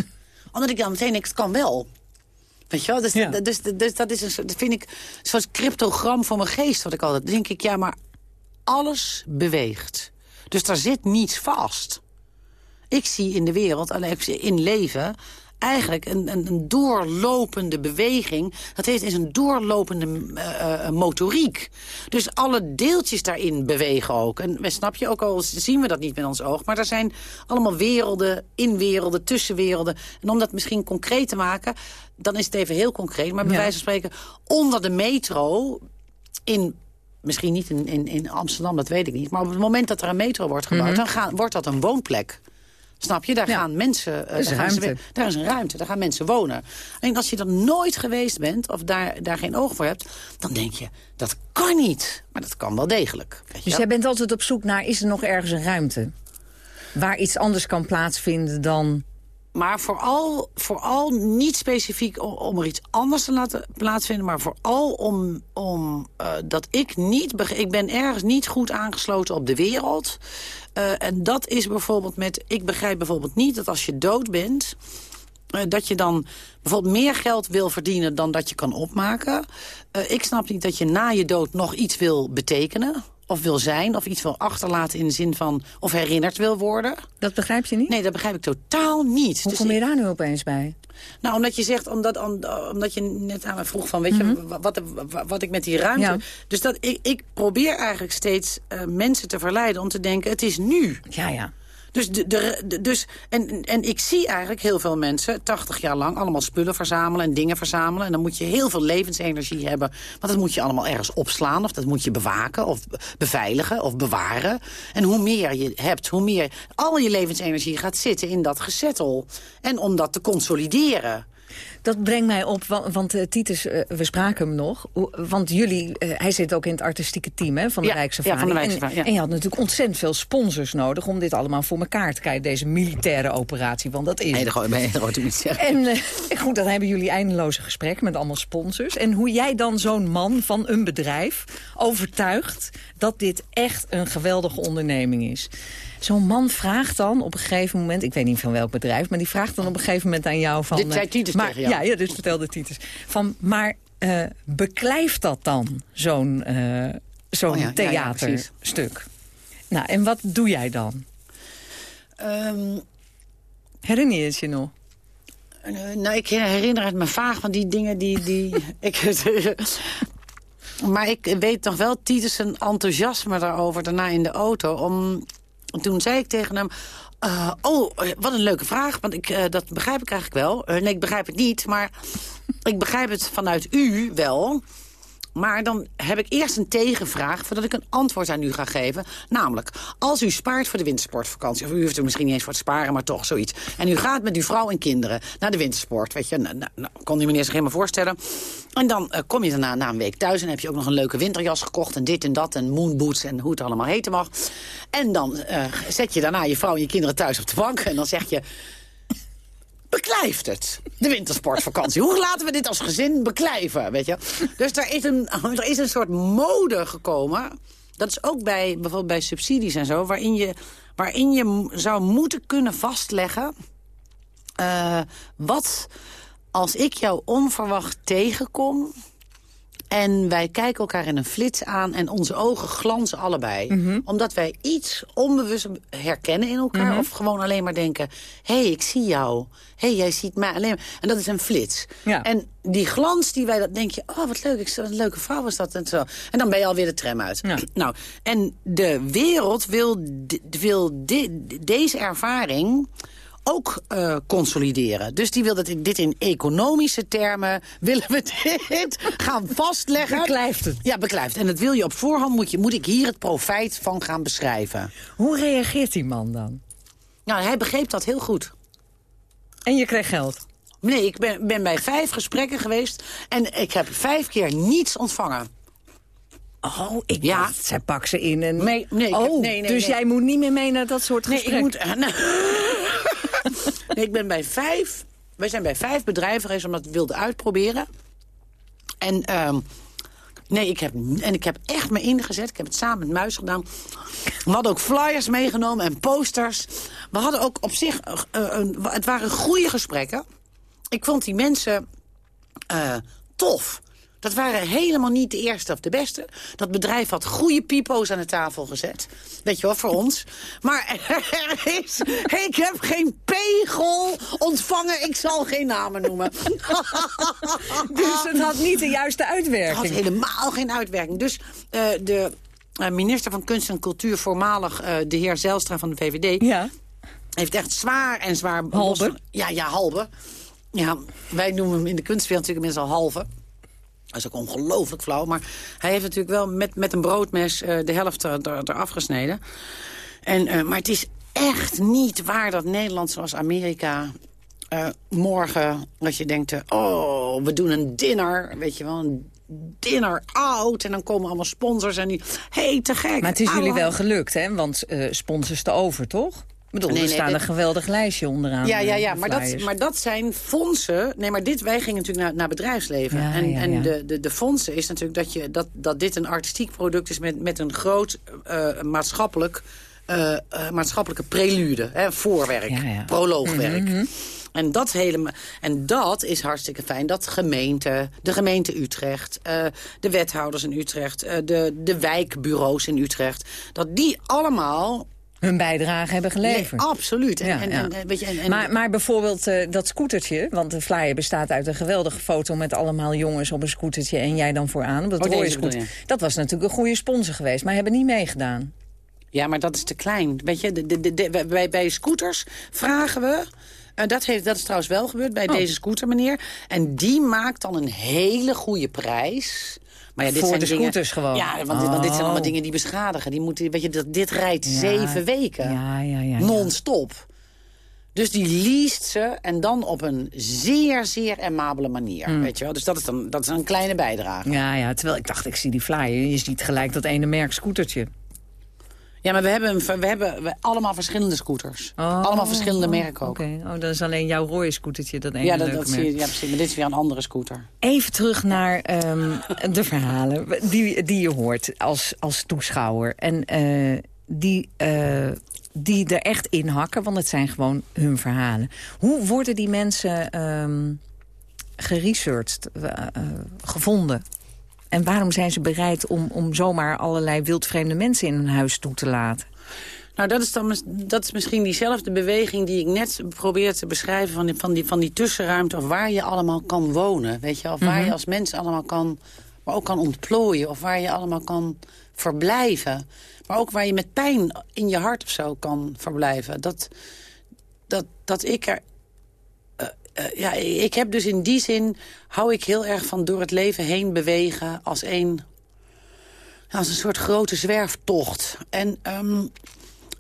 Omdat ik dan meteen denk, het kan wel. Weet je wel? Dus, Ja. dus, dus dat is een, soort- dat vind ik een soort cryptogram voor mijn geest. Wat ik altijd denk ik, ja, maar alles beweegt. Dus daar zit niets vast. Ik zie in de wereld, in leven, eigenlijk een, een, een doorlopende beweging. Dat heet is een doorlopende eh, eh, motoriek. Dus alle deeltjes daarin bewegen ook. En we snap je, ook al zien we dat niet met ons oog... maar er zijn allemaal werelden, inwerelden, tussenwerelden. En om dat misschien concreet te maken, dan is het even heel concreet... maar bij Ja. wijze van spreken, onder de metro in misschien niet in, in, in Amsterdam, dat weet ik niet. Maar op het moment dat er een metro wordt gebouwd... dan gaan, wordt dat een woonplek. Snap je? Daar Ja. gaan mensen... eh, is daar gaan ze daar is een ruimte, daar gaan mensen wonen. En als je er nooit geweest bent, of daar, daar geen oog voor hebt... dan denk je, dat kan niet. Maar dat kan wel degelijk. Weet je Dus jij bent altijd op zoek naar, is er nog ergens een ruimte? Waar iets anders kan plaatsvinden dan... Maar vooral, vooral niet specifiek om, er iets anders te laten plaatsvinden... maar vooral om, om eh, dat ik niet... Ik ben ergens niet goed aangesloten op de wereld. Eh, en dat is bijvoorbeeld met... Ik begrijp bijvoorbeeld niet dat als je dood bent... eh, dat je dan bijvoorbeeld meer geld wil verdienen dan dat je kan opmaken. Ik snap niet dat je na je dood nog iets wil betekenen... of wil zijn, of iets wil achterlaten in de zin van... of herinnerd wil worden. Dat begrijp je niet? Nee, dat begrijp ik totaal niet. Hoe Dus kom je daar nu opeens bij? nou, omdat je zegt, omdat, om- omdat je net aan me vroeg van, weet je, wa- wat, wat, wat ik met die ruimte... Ja. Dus dat ik, ik probeer eigenlijk steeds eh, mensen te verleiden om te denken, het is nu. Ja, ja. Dus, de, de, dus en, en ik zie eigenlijk heel veel mensen, 80 jaar lang, allemaal spullen verzamelen en dingen verzamelen. En dan moet je heel veel levensenergie hebben. Want dat moet je allemaal ergens opslaan. Of dat moet je bewaken of be- beveiligen of bewaren. En hoe meer je hebt, hoe meer al je levensenergie gaat zitten in dat gezettel. En om dat te consolideren. Dat brengt mij op, wa- want eh, Titus, eh, we spraken hem nog. Want jullie, eh, hij zit ook in het artistieke team hè, van de Ja, Rijkssafari. ja, van de En- ja. En, je had natuurlijk ontzettend veel sponsors nodig... om dit allemaal voor elkaar te krijgen, deze militaire operatie. Want dat is Nee, dat je dat niet zeggen. En goed, dan hebben jullie eindeloze gesprekken met allemaal sponsors. En hoe jij dan zo'n man van een bedrijf overtuigt... dat dit echt een geweldige onderneming is. Zo'n man vraagt dan op een gegeven moment... ik weet niet van welk bedrijf, maar die vraagt dan op een gegeven moment aan jou van... Dit zei Titus maar, tegen jou. Ja, ja, dus vertelde Titus. Van, maar eh, beklijft dat dan, zo'n eh, zo'n Oh ja, ja, theaterstuk? nou, en wat doe jij dan? Ehm, Herinner je het je nog? Eh, nou, ik herinner het me vaag, want die dingen die... die ik, maar ik weet nog wel Titus enthousiasme daarover daarna in de auto. Om, toen zei ik tegen hem... eh, oh, eh, wat een leuke vraag, want ik, eh, dat begrijp ik eigenlijk wel. Nee, ik begrijp het niet, maar ik begrijp het vanuit u wel... Maar dan heb ik eerst een tegenvraag voordat ik een antwoord aan u ga geven. Namelijk, als u spaart voor de wintersportvakantie... of u hoeft er misschien niet eens voor te sparen, maar toch zoiets... en u gaat met uw vrouw en kinderen naar de wintersport... weet je, nou, nou, nou, kon die meneer zich helemaal voorstellen. En dan eh, kom je daarna na een week thuis... en heb je ook nog een leuke winterjas gekocht... en dit en dat en moonboots en hoe het allemaal heten mag. En dan eh, zet je daarna je vrouw en je kinderen thuis op de bank... en dan zeg je beklijft het. De wintersportvakantie. Hoe laten we dit als gezin beklijven, weet je? Dus er is een, er is een soort mode gekomen. Dat is ook bij, bijvoorbeeld bij subsidies en zo... waarin je, waarin je zou moeten kunnen vastleggen... eh, wat als ik jou onverwacht tegenkom... En wij kijken elkaar in een flits aan en onze ogen glanzen allebei. Mhm. Omdat wij iets onbewust herkennen in elkaar. Of gewoon alleen maar denken, hé, hey, ik zie jou. Hé, hey, jij ziet mij alleen maar. En dat is een flits. Ja. En die glans die wij, dat denk je, oh, wat leuk, ik, wat een leuke vrouw was dat. En, zo. en dan ben je alweer de tram uit. Ja. Nou, en de wereld wil, wil deze ervaring ook eh, consolideren. Dus die wil dat in, dit in economische termen... willen we dit gaan vastleggen. Beklijft het. Ja, beklijft. En dat wil je op voorhand, moet, je, moet ik hier het profijt van gaan beschrijven. Hoe reageert die man dan? Nou, hij begreep dat heel goed. En je kreeg geld. Nee, ik ben, ben bij vijf gesprekken geweest... en ik heb vijf keer niets ontvangen. Oh, ik Ja. dacht, zij pak ze in en... Nee, nee, ik heb- oh, nee, nee, dus nee. jij moet niet meer mee naar dat soort Nee, ik gesprekken. moet... nee. Ik ben bij vijf... Wij zijn bij vijf bedrijven geweest omdat we wilden uitproberen. En... ehm, Nee, ik heb, en ik heb echt me ingezet. Ik heb het samen met Muis gedaan. We hadden ook flyers meegenomen en posters. We hadden ook op zich... eh, een- het waren goede gesprekken. Ik vond die mensen eh, tof. Dat waren helemaal niet de eerste of de beste. Dat bedrijf had goede pipo's aan de tafel gezet. Weet je wel, voor ons. Maar er is... Ik heb geen pegel ontvangen. Ik zal geen namen noemen. Dus het had niet de juiste Het had uitwerking. helemaal geen uitwerking. Dus eh, de eh, minister van Kunst en Cultuur, voormalig eh, de heer Zijlstra van de VVD... Ja. heeft echt zwaar en zwaar... Halbe? Ja, ja, halve. Ja, wij noemen hem in de kunstwereld natuurlijk inmiddels al halve. Dat is ook ongelooflijk flauw. Maar hij heeft natuurlijk wel met, met een broodmes eh, de helft er, er, eraf gesneden. En, eh, maar het is echt niet waar dat Nederland zoals Amerika... eh, morgen, dat je denkt, oh, we doen een dinner, weet je wel, een dinner out. En dan komen allemaal sponsors en die, hey, te gek. Maar het is jullie wel gelukt, hè? Want sponsors te over, toch? Bedoel, Nee, er nee, staat een geweldig lijstje onderaan. Ja, ja, eh, ja de maar, dat, maar dat zijn fondsen. Nee, maar dit, wij gingen natuurlijk naar, naar bedrijfsleven. Ja, en ja, en ja. De, de, de fondsen is natuurlijk dat, je, dat, dat dit een artistiek product is... met, met een groot eh, maatschappelijk, eh, eh, maatschappelijke prelude. Hè, voorwerk, proloogwerk. En dat, helemaal, en dat is hartstikke fijn. Dat gemeente, de gemeente Utrecht, eh, de wethouders in Utrecht... eh, de, de wijkbureaus in Utrecht... dat die allemaal... Hun bijdrage hebben geleverd. Nee, absoluut. En, Ja, en, ja. en, weet je, en, Maar, maar bijvoorbeeld eh, dat scootertje, want de flyer bestaat uit een geweldige foto... met allemaal jongens op een scootertje en jij dan vooraan. Op dat Oh, scooter. Dat was natuurlijk een goede sponsor geweest, maar hebben niet meegedaan. Ja, maar dat is te klein. Weet je, de, de, de, de- bij, bij scooters vragen we... En dat, heeft, dat is trouwens wel gebeurd bij Oh. deze scooter, meneer. En die maakt dan een hele goede prijs. Maar ja, dit Voor zijn de dingen, scooters gewoon? Ja, want, dit- want dit zijn allemaal Oh. dingen die beschadigen. Die moeten, weet je, dat, dit rijdt Ja. zeven weken. Ja, ja, ja. ja. Non-stop. Dus die leest ze en dan op een zeer, zeer amabele manier. Mm. Weet je wel? Dus dat is, dan, dat is een kleine bijdrage. Ja, ja, terwijl ik dacht, ik zie die flyer. Je ziet gelijk dat ene merk scootertje. Ja, maar we hebben, we hebben allemaal verschillende scooters. Oh, allemaal verschillende merken ook. Oké, oh, dat is alleen jouw rode scootertje, dat ene Ja, dat, zie je, ja, precies. Maar dit is weer een andere scooter. Even terug naar ehm, de verhalen die, die je hoort als, als toeschouwer. En eh, die, eh, die er echt in hakken, want het zijn gewoon hun verhalen. Hoe worden die mensen ehm geresearched, eh, gevonden? En waarom zijn ze bereid om, om zomaar allerlei wildvreemde mensen in hun huis toe te laten? Nou, dat is, dan, dat is misschien diezelfde beweging die ik net probeer te beschrijven... van die, van die, van die tussenruimte of waar je allemaal kan wonen. Weet je, of waar je als mens allemaal kan, maar ook kan ontplooien. Of waar je allemaal kan verblijven. Maar ook waar je met pijn in je hart of zo kan verblijven. Dat, dat, dat ik er... eh, ja, ik heb dus in die zin... hou ik heel erg van door het leven heen bewegen als een... Als een soort grote zwerftocht. En ehm,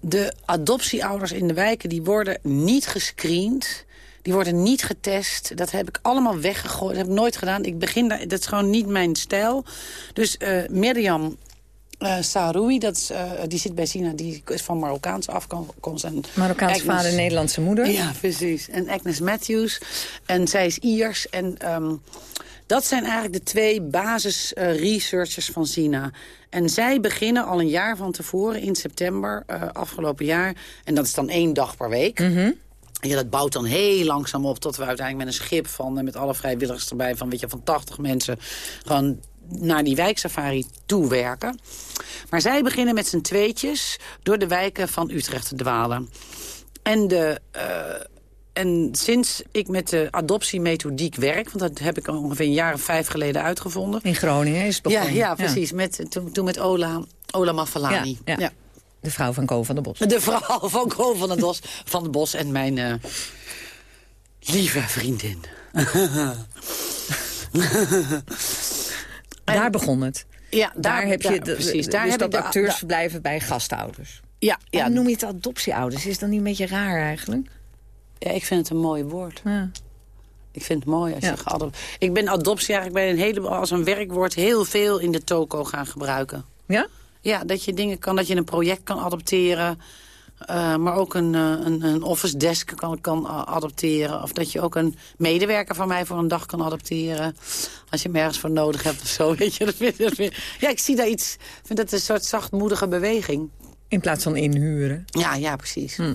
de adoptieouders in de wijken die worden niet gescreend. Die worden niet getest. Dat heb ik allemaal weggegooid. Dat heb ik nooit gedaan. Ik begin daar, dat is gewoon niet mijn stijl. Dus eh Mirjam eh Saroui, dat is, eh, die zit bij Sina, die is van Marokkaanse afkomst. En Marokkaanse Agnes- vader, Nederlandse moeder. ja, precies. En Agnes Matthews. En zij is Iers. En ehm, dat zijn eigenlijk de twee basis-researchers van Sina. En zij beginnen al een jaar van tevoren, in september, eh, afgelopen jaar. En dat is dan één dag per week. Ja, dat bouwt dan heel langzaam op tot we uiteindelijk met een schip van... en met alle vrijwilligers erbij van, weet je, van 80 mensen... gewoon naar die wijksafari toewerken. Maar zij beginnen met z'n tweetjes door de wijken van Utrecht te dwalen. En, de, eh, en sinds ik met de adoptiemethodiek werk... want dat heb ik ongeveer een jaar of vijf geleden uitgevonden... In Groningen is het Ja, begonnen. ja, precies. Met, toen, toen met Ola, Ola Mafalani. Ja, ja. De vrouw van Ko van der Bos. De vrouw van Ko van, het Bos, van het Bos en mijn eh, lieve vriendin. Daar begon het. Ja, Daar, heb je daar- precies. Daar dus dat acteurs da- verblijven bij gastouders. ja, Ja, ja, noem je het adoptieouders? Is dat niet een beetje raar eigenlijk? ja, ik vind het een mooi woord. Ja. Ik vind het mooi als je geadopteerd... Ik ben adoptie eigenlijk bij een hele, als een werkwoord heel veel in de toko gaan gebruiken. Ja? Ja, dat je dingen kan, dat je een project kan adopteren. Uh, maar ook een, uh, een, een, office desk kan, kan adopteren. Of dat je ook een medewerker van mij voor een dag kan adopteren. Als je hem ergens voor nodig hebt of zo. Weet je, dat vind, dat vind, ja, ik zie daar iets... Ik vind dat een soort zachtmoedige beweging. In plaats van inhuren. Ja, ja, precies. Hm.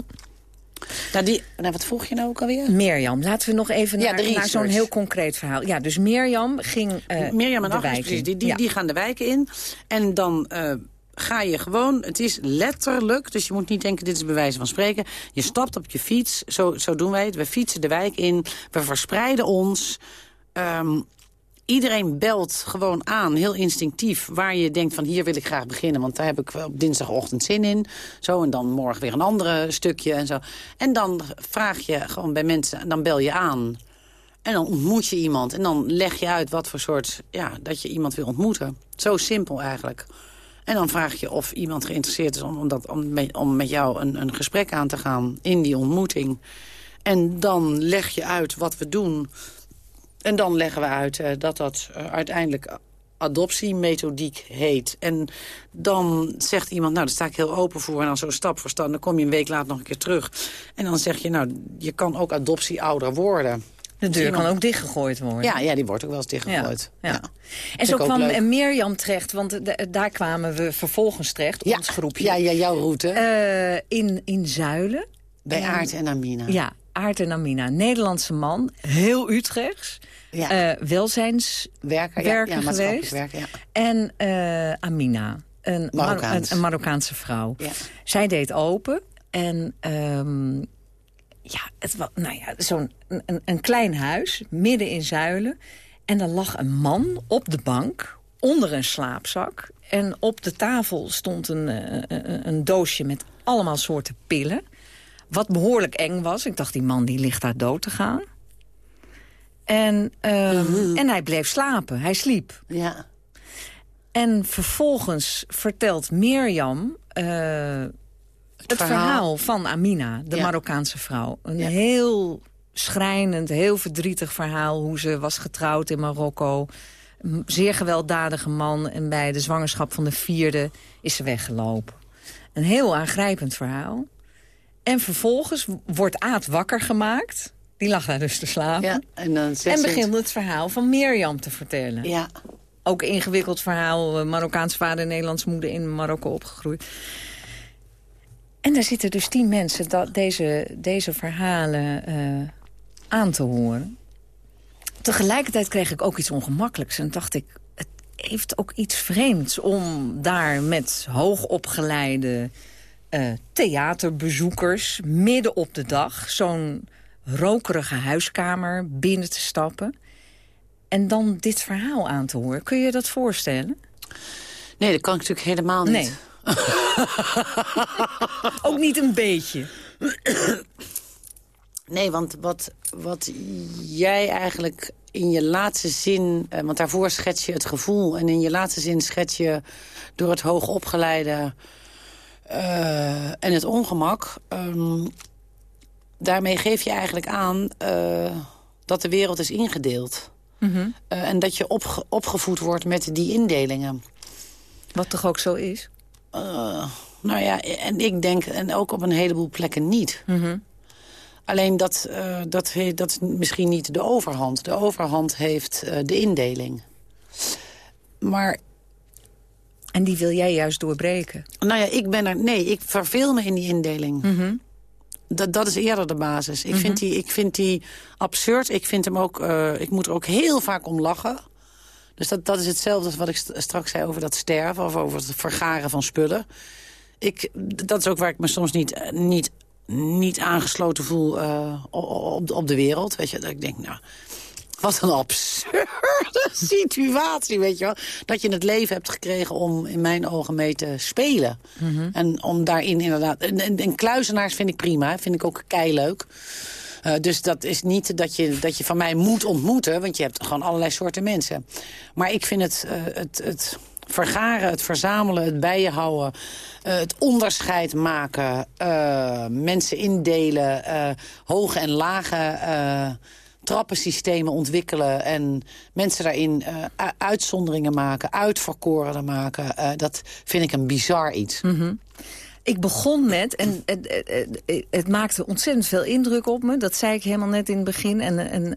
Nou, die, nou, wat vroeg je nou ook alweer? Mirjam. Laten we nog even ja, naar, naar zo'n heel concreet verhaal. Ja, dus Mirjam ging uh, Mirjam en Agnes, precies. Die, die, ja. die, gaan de wijken in. En dan... Uh, ga je gewoon, het is letterlijk, dus je moet niet denken dit is bewijs van spreken. Je stapt op je fiets, zo, zo doen wij het. We fietsen de wijk in, we verspreiden ons. Um, iedereen belt gewoon aan, heel instinctief... waar je denkt van hier wil ik graag beginnen... want daar heb ik op dinsdagochtend zin in. Zo, en dan morgen weer een andere stukje en zo. En dan vraag je gewoon bij mensen, dan bel je aan... En dan ontmoet je iemand. En dan leg je uit wat voor soort... Ja, dat je iemand wil ontmoeten. Zo simpel eigenlijk. En dan vraag je of iemand geïnteresseerd is om, om, dat, om, met, jou een, een gesprek aan te gaan in die ontmoeting. En dan leg je uit wat we doen. En dan leggen we uit uh, dat dat uh, uiteindelijk adoptiemethodiek heet. En dan zegt iemand, nou, daar sta ik heel open voor. En dan zo stap voor stap, dan kom je een week later nog een keer terug. En dan zeg je, nou, je kan ook adoptieouder worden. De deur kan ook dichtgegooid worden. Ja, ja, die wordt ook wel eens dichtgegooid. Ja, ja. En zo kwam leuk. Mirjam terecht, want daar kwamen we vervolgens terecht, ja. ons groepje. Ja, ja jouw route. Uh, in, in Zuilen. Bij en, Aart en Amina. Ja, Aart en Amina. Nederlandse man, heel Utrechts. Ja. Uh, welzijnswerker ja, ja, geweest. Ja. En uh, Amina, een, Marokkaans. Mar een, een, Marokkaanse vrouw. Ja. Zij deed open en... Um, ja, het was nou ja, zo'n een, een klein huis, midden in Zuilen. En er lag een man op de bank, onder een slaapzak. En op de tafel stond een, een, een doosje met allemaal soorten pillen. Wat behoorlijk eng was. Ik dacht, die man die ligt daar dood te gaan. En, um, en hij bleef slapen. Hij sliep. Ja. En vervolgens vertelt Mirjam... Uh, het, verhaal. van Amina, de Marokkaanse vrouw. Een heel schrijnend, heel verdrietig verhaal... hoe ze was getrouwd in Marokko. Een zeer gewelddadige man. En bij de zwangerschap van de vierde is ze weggelopen. Een heel aangrijpend verhaal. En vervolgens wordt Aad wakker gemaakt. Die lag daar dus te slapen. Ja, en dan en begint het verhaal van Mirjam te vertellen. Ja. Ook ingewikkeld verhaal. Marokkaans vader, Nederlands moeder in Marokko opgegroeid. En daar zitten dus tien mensen dat, deze, deze verhalen uh, aan te horen. Tegelijkertijd kreeg ik ook iets ongemakkelijks. En dacht ik, het heeft ook iets vreemds om daar met hoogopgeleide uh, theaterbezoekers... midden op de dag zo'n rokerige huiskamer binnen te stappen... en dan dit verhaal aan te horen. Kun je dat voorstellen? Nee, dat kan ik natuurlijk helemaal niet. Nee. Ook niet een beetje. Nee, want wat, wat jij eigenlijk in je laatste zin... Eh, want daarvoor schets je het gevoel... en in je laatste zin schets je door het hoogopgeleide... Uh, en het ongemak... Um, daarmee geef je eigenlijk aan uh, dat de wereld is ingedeeld. Mm -hmm. uh, en dat je opge opgevoed wordt met die indelingen. Wat toch ook zo is? Uh, nou ja, en ik denk, en ook op een heleboel plekken niet. Mm -hmm. Alleen dat, uh, dat, dat is misschien niet de overhand. De overhand heeft uh, de indeling. Maar... En die wil jij juist doorbreken? Nou ja, ik ben er... Nee, ik verveel me in die indeling. Mm -hmm. dat, dat is eerder de basis. Ik, mm -hmm. vind die, ik vind die absurd. Ik vind hem ook... Ik moet er ook heel vaak om lachen. Dus dat, dat is hetzelfde als wat ik straks zei over dat sterven... of over het vergaren van spullen. Ik, dat is ook waar ik me soms niet, niet, niet aangesloten voel uh, op, op de wereld. Weet je, dat ik denk, nou, wat een absurde situatie, weet je wel. Dat je het leven hebt gekregen om in mijn ogen mee te spelen. Mm -hmm. En om daarin inderdaad... En, en, en, kluizenaars vind ik prima, vind ik ook kei leuk. Uh, dus dat is niet dat je, dat je van mij moet ontmoeten... want je hebt gewoon allerlei soorten mensen. Maar ik vind het, uh, het, het vergaren, het verzamelen, het bijenhouden... Uh, het onderscheid maken, mensen indelen... hoge en lage trappensystemen ontwikkelen... en mensen daarin uitzonderingen maken, uitverkorenen maken... Dat vind ik een bizar iets. Mm. Ik begon met, en het, het, het, maakte ontzettend veel indruk op me... dat zei ik helemaal net in het begin... en, en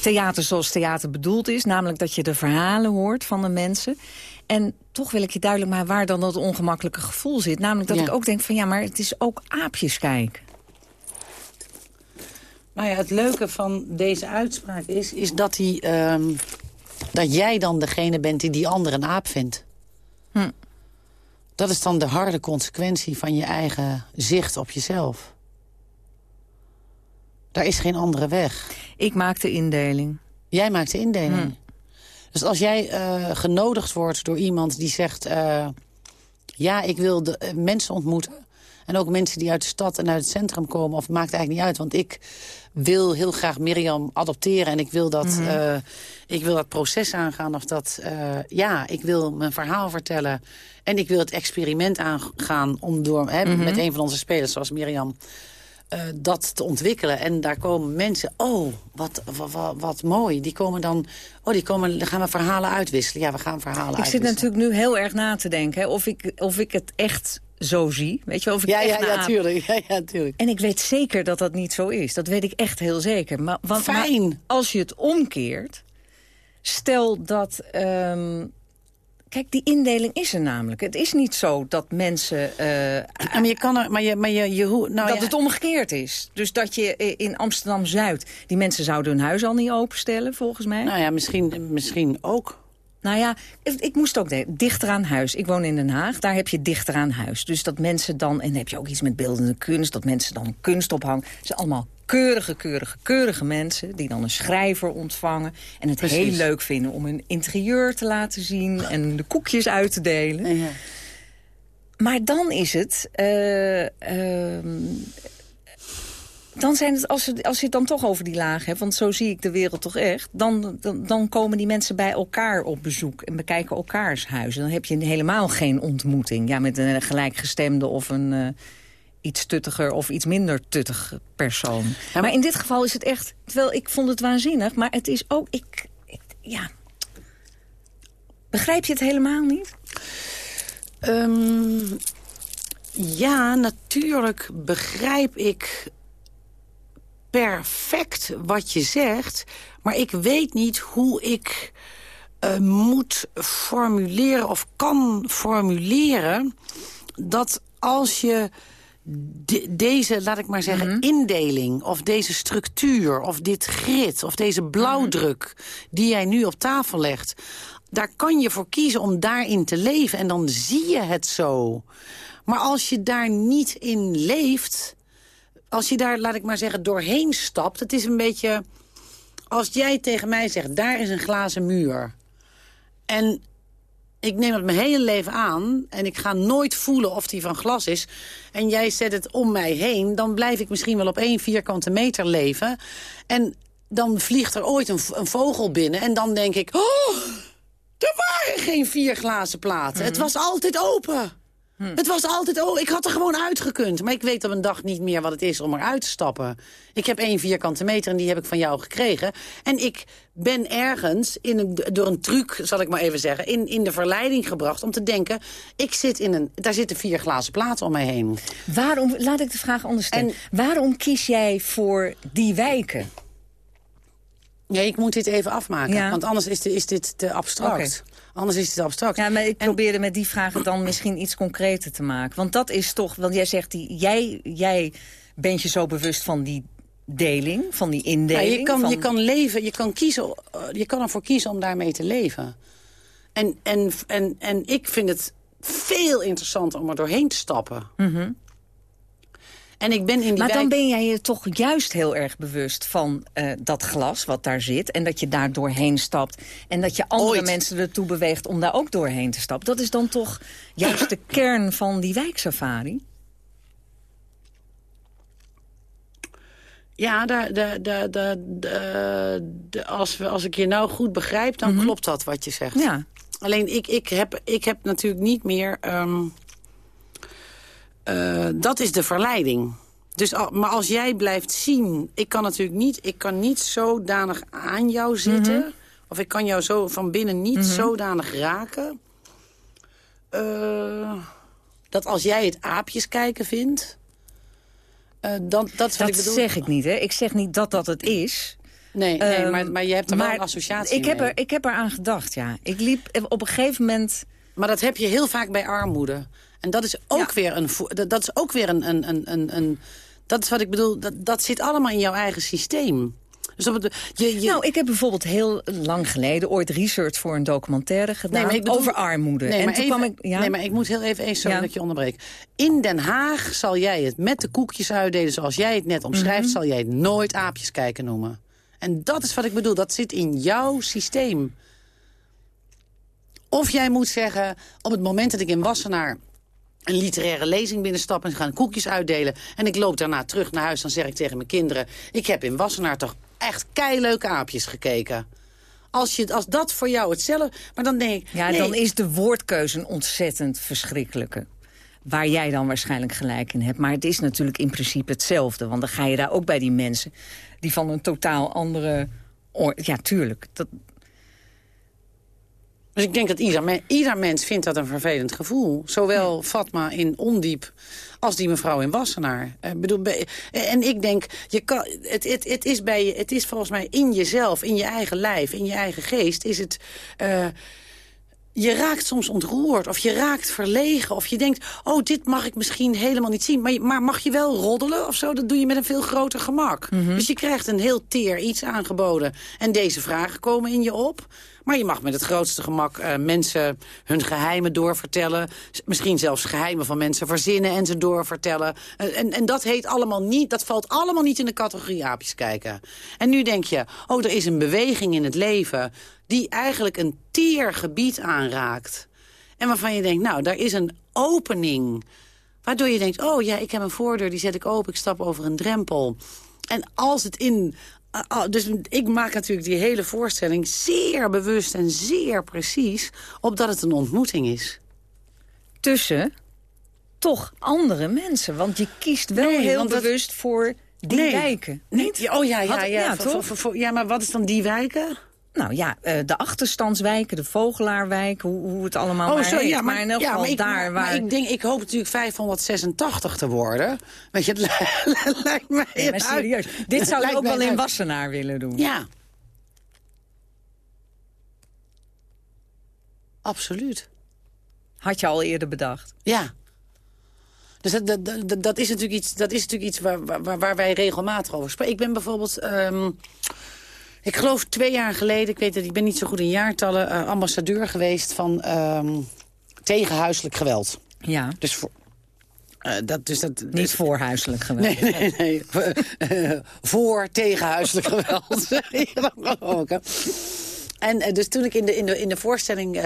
theater zoals theater bedoeld is. Namelijk dat je de verhalen hoort van de mensen. En toch wil ik je duidelijk maken waar dan dat ongemakkelijke gevoel zit. Namelijk dat Ja. ik ook denk van ja, maar het is ook aapjes kijken. Nou ja, het leuke van deze uitspraak is, is dat, hij, ehm, dat jij dan degene bent die die andere een aap vindt. Hm. Dat is dan de harde consequentie van je eigen zicht op jezelf. Daar is geen andere weg. Ik maak de indeling. Jij maakt de indeling. Hm. Dus als jij eh, genodigd wordt door iemand die zegt... eh, ja, ik wil de, eh, mensen ontmoeten... en ook mensen die uit de stad en uit het centrum komen... of het maakt eigenlijk niet uit, want ik wil heel graag Mirjam adopteren... en ik wil dat, Mhm. eh, ik wil dat proces aangaan of dat... eh, ja, ik wil mijn verhaal vertellen... en ik wil het experiment aangaan om door, hè, Mhm. met een van onze spelers, zoals Mirjam... eh, dat te ontwikkelen. En daar komen mensen, oh, wat, wat, wat, wat mooi. Die komen dan, oh, die komen, dan gaan we verhalen uitwisselen. Ja, we gaan verhalen Ik zit uitwisselen. natuurlijk nu heel erg na te denken hè, of, ik, of ik het echt zo zie. Weet je, of ik Ja, ja, naar ja, tuurlijk. Ja, ja, tuurlijk. En ik weet zeker dat dat niet zo is. Dat weet ik echt heel zeker. Maar, want, maar Fijn. als je het omkeert... Stel dat... ehm, kijk, die indeling is er namelijk. Het is niet zo dat mensen... eh, Ja, maar je kan er, maar je, maar je, je hoe, nou dat ja, het omgekeerd is. Dus dat je eh, in Amsterdam-Zuid... die mensen zouden hun huis al niet openstellen, volgens mij. Nou ja, misschien, misschien ook. Nou ja, ik, ik moest ook denken, dichter aan huis. Ik woon in Den Haag, daar heb je dichter aan huis. Dus dat mensen dan, en dan heb je ook iets met beeldende kunst... dat mensen dan kunst ophangen. Het zijn allemaal keurige, keurige, keurige mensen... die dan een schrijver ontvangen... en het Precies. heel leuk vinden om hun interieur te laten zien... en de koekjes uit te delen. Ja. Maar dan is het... eh, ehm, dan zijn het, als, je- als je het dan toch over die laag hebt... want zo zie ik de wereld toch echt... dan, dan, dan komen die mensen bij elkaar op bezoek... en bekijken elkaars huizen. Dan heb je helemaal geen ontmoeting. Ja, met een gelijkgestemde of een eh, iets tuttiger... of iets minder tuttig persoon. maar- maar in dit geval is het echt... terwijl ik vond het waanzinnig, maar het is ook... Ik, ik, ja. Begrijp je het helemaal niet? Ehm, ja, natuurlijk begrijp ik perfect wat je zegt. Maar ik weet niet hoe ik eh, moet formuleren of kan formuleren... dat als je de- deze, laat ik maar zeggen, indeling... of deze structuur, of dit grid, of deze blauwdruk... die jij nu op tafel legt... daar kan je voor kiezen om daarin te leven. En dan zie je het zo. Maar als je daar niet in leeft... als je daar, laat ik maar zeggen, doorheen stapt... het is een beetje... als jij tegen mij zegt, daar is een glazen muur... en ik neem het mijn hele leven aan en ik ga nooit voelen of die van glas is... en jij zet het om mij heen, dan blijf ik misschien wel op één vierkante meter leven. En dan vliegt er ooit een, een vogel binnen en dan denk ik... Oh, er waren geen vier glazen platen. Het was altijd open. Het was altijd open. Ik had er gewoon uitgekund. Maar ik weet op een dag niet meer wat het is om eruit te stappen. Ik heb één vierkante meter en die heb ik van jou gekregen. En ik ben ergens, in een, door een truc, zal ik maar even zeggen... In, in de verleiding gebracht om te denken... Ik zit in een, daar zitten vier glazen platen om mij heen. Waarom, laat ik de vraag anders stellen. Waarom kies jij voor die wijken? Ja, ik moet dit even afmaken. Ja. Want anders is, dit- is dit te abstract. Anders is het abstract. Ja, maar ik probeerde met die vragen dan misschien iets concreter te maken. Want dat is toch, want jij zegt, die, jij, jij bent je zo bewust van die deling, van die Ja, indeling. je, kan, van- je kan leven, je kan, kiezen, eh, je kan ervoor kiezen om daarmee te leven. En, en, en, en ik vind het veel interessanter om er doorheen te stappen. En ik ben in die Mhm. maar dan ben jij je toch juist heel erg bewust van eh, dat glas wat daar zit... en dat je daar doorheen stapt... en dat je andere Ooit. mensen ertoe beweegt om daar ook doorheen te stappen. Dat is dan toch juist de kern van die wijksafari? Ja, daar, daar, daar, daar, daar- daar- als, we, als ik je nou goed begrijp, dan klopt dat wat je zegt. Mhm. Ja. Alleen ik, ik, heb, ik heb natuurlijk niet meer... ehm, eh, dat is de verleiding. Dus, maar als jij blijft zien... Ik kan natuurlijk niet, ik kan niet zodanig aan jou zitten... Mhm. of ik kan jou zo van binnen niet zodanig raken... eh, dat als jij het aapjes kijken vindt... eh, dan, dat is wat Dat ik zeg ik niet, hè. Ik zeg niet dat dat het is. Nee, nee Ehm, maar, maar je hebt er wel maar een associatie ik heb, er, ik heb er aan gedacht, ja. Ik liep op een gegeven moment... Maar dat heb je heel vaak bij armoede. En dat is ook Ja. weer een... Dat, is ook weer een... een, een, een, een dat is wat ik bedoel. Dat, dat zit allemaal in jouw eigen systeem. Dus op het, je, je, Nou, ik heb bijvoorbeeld heel lang geleden ooit research voor een documentaire gedaan maar ik bedoel- over armoede. Nee, en maar toen even- kwam ik. Ja, Nee, maar ik moet heel even eens sorry Ja. dat je onderbreek. In Den Haag zal jij het met de koekjes uitdelen zoals jij het net omschrijft... Mhm. zal jij het nooit aapjes kijken noemen. En dat is wat ik bedoel. Dat zit in jouw systeem. Of jij moet zeggen, op het moment dat ik in Wassenaar een literaire lezing binnenstap en ze gaan koekjes uitdelen... en ik loop daarna terug naar huis, dan zeg ik tegen mijn kinderen... ik heb in Wassenaar toch echt keileuke aapjes gekeken. Als, je, als dat voor jou hetzelfde... Maar dan denk ik... ja nee, dan is de woordkeuze een ontzettend verschrikkelijke. Waar jij dan waarschijnlijk gelijk in hebt. Maar het is natuurlijk in principe hetzelfde. Want dan ga je daar ook bij die mensen... die van een totaal andere... Ja, tuurlijk. Dat, Dus ik denk dat ieder, me- ieder mens vindt dat een vervelend gevoel. Zowel Fatma in Ondiep als die mevrouw in Wassenaar. Eh, bedoel, bij- en ik denk, je kan, het, het, het, is bij, je- het is volgens mij in jezelf, in je eigen lijf, in je eigen geest... is het... eh, je raakt soms ontroerd of je raakt verlegen... of je denkt, oh, dit mag ik misschien helemaal niet zien. Maar, maar mag je wel roddelen of zo? Dat doe je met een veel groter gemak. Dus je krijgt een heel teer iets aangeboden. En deze vragen komen in je op. Maar je mag met het grootste gemak eh, mensen hun geheimen doorvertellen. Misschien zelfs geheimen van mensen verzinnen en ze doorvertellen. Eh, en, en dat heet allemaal niet, dat valt allemaal niet in de categorie aapjes kijken. En nu denk je, oh, er is een beweging in het leven... die eigenlijk een teer gebied aanraakt. En waarvan je denkt, nou, daar is een opening... Waardoor je denkt, oh ja, ik heb een voordeur, die zet ik open, ik stap over een drempel. En als het in... ah, ah, dus ik maak natuurlijk die hele voorstelling zeer bewust en zeer precies... opdat het een ontmoeting is. tussen toch andere mensen. Want je kiest wel Nee, heel dat- bewust voor die Nee. wijken. Nee, ja, oh ja, ja, ja. ja, toch? voor- voor- voor- ja, maar wat is dan die wijken? Nou ja, eh, de achterstandswijken, de vogelaarwijken, hoe, hoe het allemaal maar Oh, zo, heet. ja, maar, in elk ja, geval maar ik, daar maar, waar... maar ik denk, ik hoop natuurlijk 586 te worden. Weet je, het lijkt mij... Nee, maar serieus, dit zou lijkt ook wel in Wassenaar willen doen. Ja. Absoluut. Had je al eerder bedacht. Ja. Dus dat, dat, dat, dat is natuurlijk iets, dat is natuurlijk iets waar, waar, waar wij regelmatig over spreken. Ik ben bijvoorbeeld... ehm, ik geloof twee jaar geleden, ik weet het, ik ben niet zo goed in jaartallen... eh, ambassadeur geweest van ehm, tegen huiselijk geweld. Ja, Dus voor, eh, dat, dus dat, niet voor huiselijk geweld. Nee, nee, nee. Eh, voor tegen huiselijk geweld. Dat. En dus toen ik in de, in de, in de voorstelling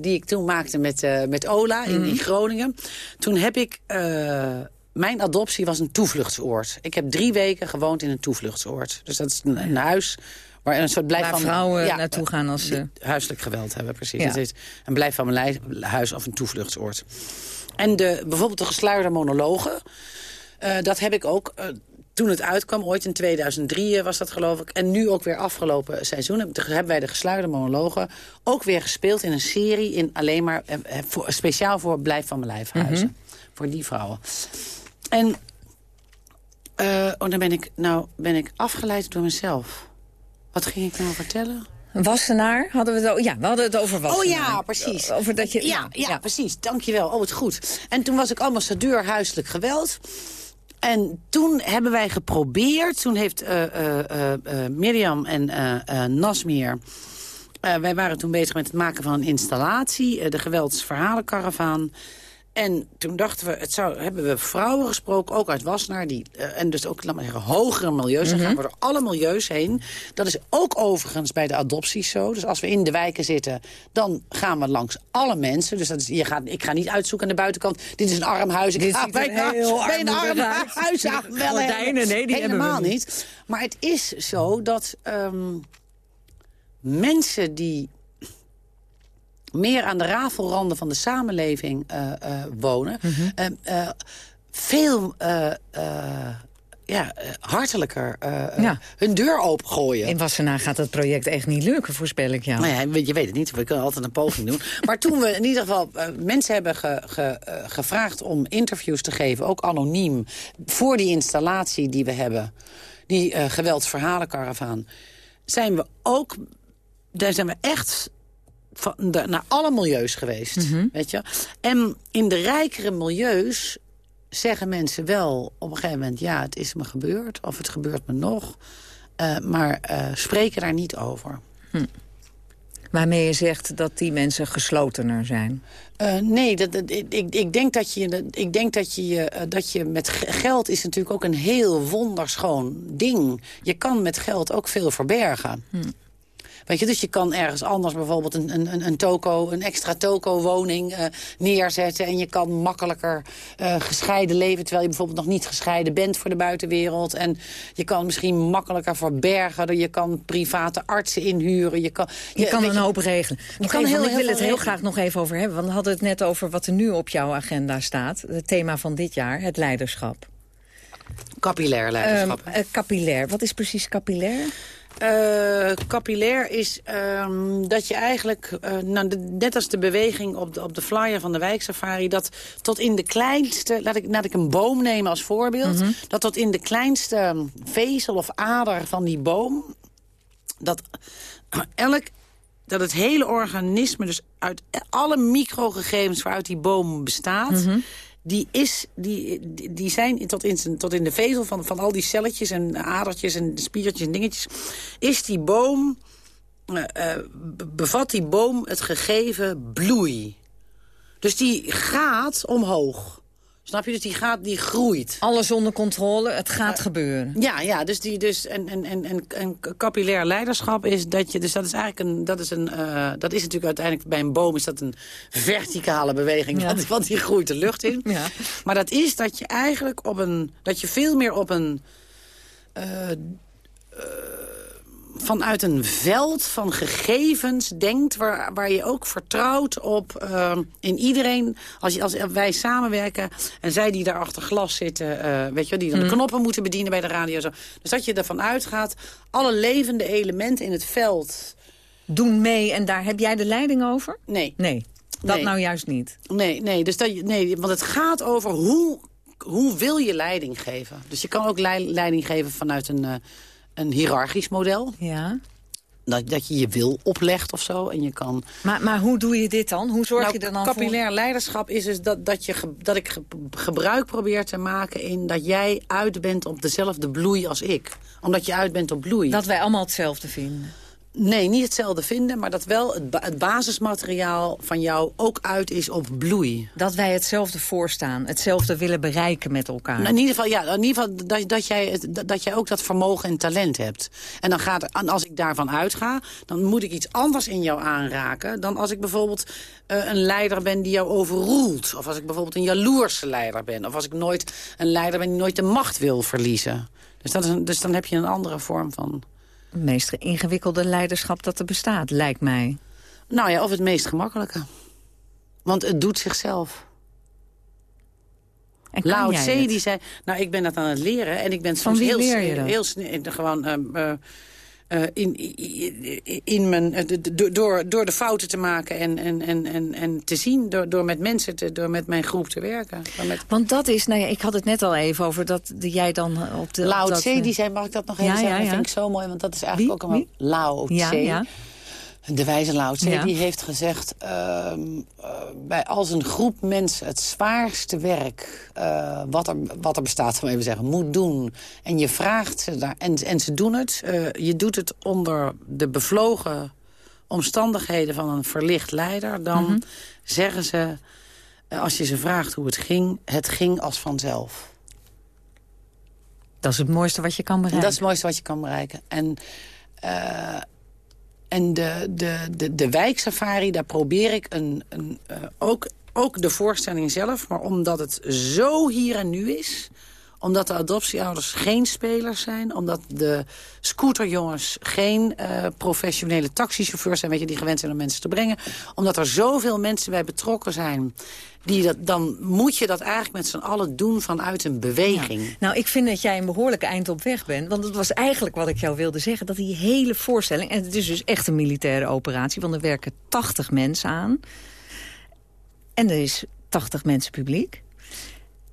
die ik toen maakte met, met Ola in, in Groningen... toen heb ik... mijn adoptie was een toevluchtsoord. Ik heb drie weken gewoond in een toevluchtsoord. Dus dat is een, een huis waar een soort blijf van... vrouwen ja, naartoe gaan als ze... huiselijk geweld hebben, precies. Het is een blijf van mijn huis of een toevluchtsoord. En de, bijvoorbeeld de gesluierde monologen... eh, dat heb ik ook, eh, toen het uitkwam, ooit in 2003 eh, was dat geloof ik... en nu ook weer afgelopen seizoen heb- hebben wij de gesluierde monologen... ook weer gespeeld in een serie in alleen maar voor, speciaal voor Blijf van mijn lijf huizen. Voor die vrouwen. En oh, dan ben ik, nou, ben ik afgeleid door mezelf. Wat ging ik nou vertellen? Wassenaar hadden we het over. Ja, we hadden het over Oh Wassenaar. ja, precies. Over dat je, ja, ja, precies. Dankjewel. Oh, wat goed. En toen was ik ambassadeur huiselijk geweld. En toen hebben wij geprobeerd... Toen heeft eh, eh, eh, eh, Mirjam en eh, eh, eh, wij waren toen bezig met het maken van een installatie. eh, de geweldsverhalenkaravaan. En toen dachten we, het zou, hebben we vrouwen gesproken, ook uit Wassenaar... Die, eh, en dus ook, laat maar zeggen, hogere milieus. Dan gaan we door alle milieus heen. Dat is ook overigens bij de adopties zo. Dus als we in de wijken zitten, dan gaan we langs alle mensen. Dus dat is, je gaat, ik ga niet uitzoeken aan de buitenkant. Dit is een arm huis. Ik ga bijna- bij een arm huis aan. Wel Gordijnen, nee, die helemaal niet. niet. Maar het is zo dat ehm, mensen die meer aan de rafelranden van de samenleving eh, eh, wonen... Mhm. eh, veel ja, hartelijker ja. hun deur opengooien. In Wassenaar gaat dat project echt niet lukken, voorspel ik jou. Nou ja, je weet het niet, we kunnen altijd een poging doen. maar toen we in ieder geval mensen hebben ge, ge, gevraagd om interviews te geven... ook anoniem, voor die installatie die we hebben... die geweldsverhalenkaravaan... zijn we ook... daar zijn we echt van de, naar alle milieus geweest. Mhm. weet je? En in de rijkere milieus zeggen mensen wel op een gegeven moment... ja, het is me gebeurd of het gebeurt me nog. Uh, maar uh, spreken daar niet over. Hm. Waarmee je zegt dat die mensen geslotener zijn? Uh, nee, dat, dat, ik, ik, denk dat je, ik denk dat je, dat je met geld is natuurlijk ook een heel wonderschoon ding. Je kan met geld ook veel verbergen. Hm. Weet je, dus je kan ergens anders bijvoorbeeld een, een, een, toko, een extra toko-woning uh, neerzetten. En je kan makkelijker uh, gescheiden leven, terwijl je bijvoorbeeld nog niet gescheiden bent voor de buitenwereld. En je kan misschien makkelijker verbergen. Je kan private artsen inhuren. Je kan, je, je kan een hoop regelen. Je kan heel, ik wil heel het heel graag nog even over hebben. Want we hadden het net over wat er nu op jouw agenda staat. Het thema van dit jaar, het leiderschap. Capillair leiderschap. Um, uh, capillair. Wat is precies capillair? Uh, capillair is um, dat je eigenlijk, uh, nou, de, net als de beweging op de, op de flyer van de wijksafari... dat tot in de kleinste, laat ik, laat ik een boom nemen als voorbeeld... Mhm. dat tot in de kleinste vezel of ader van die boom... dat elk dat het hele organisme, dus uit alle microgegevens waaruit die boom bestaat... Mhm. Die, is, die, die, zijn tot in, tot in de vezel van, van al die celletjes en adertjes en spiertjes en dingetjes... is die boom, eh, eh, be- bevat die boom het gegeven bloei. Dus die gaat omhoog. Snap je? Dus die, gaat, die groeit. Alles onder controle, het gaat gebeuren. Ja, ja dus, die, dus en, en, en, en, capillair leiderschap is dat je... Dus dat is eigenlijk een... Dat is, een, eh, dat is natuurlijk uiteindelijk bij een boom is dat een verticale beweging. Ja. Want, want die groeit de lucht in. Ja. Maar dat is dat je eigenlijk op een... Dat je veel meer op een... eh, eh, vanuit een veld van gegevens denkt... waar, waar je ook vertrouwt op eh, in iedereen. Als, je, als wij samenwerken en zij die daar achter glas zitten... eh, weet je, wel, die dan de knoppen moeten bedienen bij de radio. Zo. Dus dat je ervan uitgaat, alle levende elementen in het veld... Doen mee en daar heb jij de leiding over? Nee, Nee, dat Nee. nou juist niet. nee, nee, dus dat, nee want het gaat over hoe, hoe wil je leiding geven. Dus je kan ook lei- leiding geven vanuit een, eh, een hiërarchisch model. Ja. Dat, dat je je wil oplegt of zo. En je kan Maar, maar hoe doe je dit dan? Hoe zorg nou, je er dan capillair leiderschap is dus dat, dat, je, dat ik ge- gebruik probeer te maken in dat jij uit bent op dezelfde bloei als ik. Omdat je uit bent op bloei. Dat wij allemaal hetzelfde vinden. Nee, niet hetzelfde vinden, maar dat wel het, ba- het basismateriaal van jou ook uit is op bloei. Dat wij hetzelfde voorstaan. Hetzelfde willen bereiken met elkaar. Nou, in ieder geval, ja, in ieder geval dat, dat, jij dat, dat jij ook dat vermogen en talent hebt. En dan gaat, en als ik daarvan uitga, dan moet ik iets anders in jou aanraken... dan als ik bijvoorbeeld eh, een leider ben die jou overroelt. Of als ik bijvoorbeeld een jaloerse leider ben. Of als ik nooit een leider ben die nooit de macht wil verliezen. Dus, dat is een, dus dan heb je een andere vorm van... Het meest ingewikkelde leiderschap dat er bestaat, lijkt mij. Nou ja, of het meest gemakkelijke. Want het doet zichzelf. En Lao Tse die zei, nou ik ben dat aan het leren en ik ben Van soms wie heel, leer je dat? heel snel, gewoon ehm, eh, eh, in, in, in mijn, eh, door, door de fouten te maken en, en, en, en, en te zien, door, door met mensen, te, door met mijn groep te werken. Met, Want dat is, nou ja, ik had het net al even over dat de- jij dan eh, op de... Lao Tse, die zei, mag ik dat nog even Ja, zeggen? ja, Dat vind ik zo mooi, want dat is eigenlijk Wie? ook een? Lao Tse. De wijze Lao Ja. die heeft gezegd... ehm, eh, bij als een groep mensen het zwaarste werk... eh, wat, er, wat er bestaat, zal ik even zeggen, moet doen... en je vraagt ze daar, en, en ze doen het... eh, je doet het onder de bevlogen omstandigheden van een verlicht leider... dan Mhm. zeggen ze, als je ze vraagt hoe het ging... het ging als vanzelf. Dat is het mooiste wat je kan bereiken. Dat is het mooiste wat je kan bereiken. En, en de, de, de, de wijksafari, daar probeer ik een, een, eh, ook, ook de voorstelling zelf... maar omdat het zo hier en nu is... Omdat de adoptieouders geen spelers zijn. Omdat de scooterjongens geen uh, professionele taxichauffeurs zijn... Weet je, die gewend zijn om mensen te brengen. Omdat er zoveel mensen bij betrokken zijn... Die dat, dan moet je dat eigenlijk met z'n allen doen vanuit een beweging. Nou, ik vind dat jij een behoorlijke eind op weg bent. Want het was eigenlijk wat ik jou wilde zeggen. Dat die hele voorstelling, en het is dus echt een militaire operatie... want er werken 80 mensen aan. En er is 80 mensen publiek.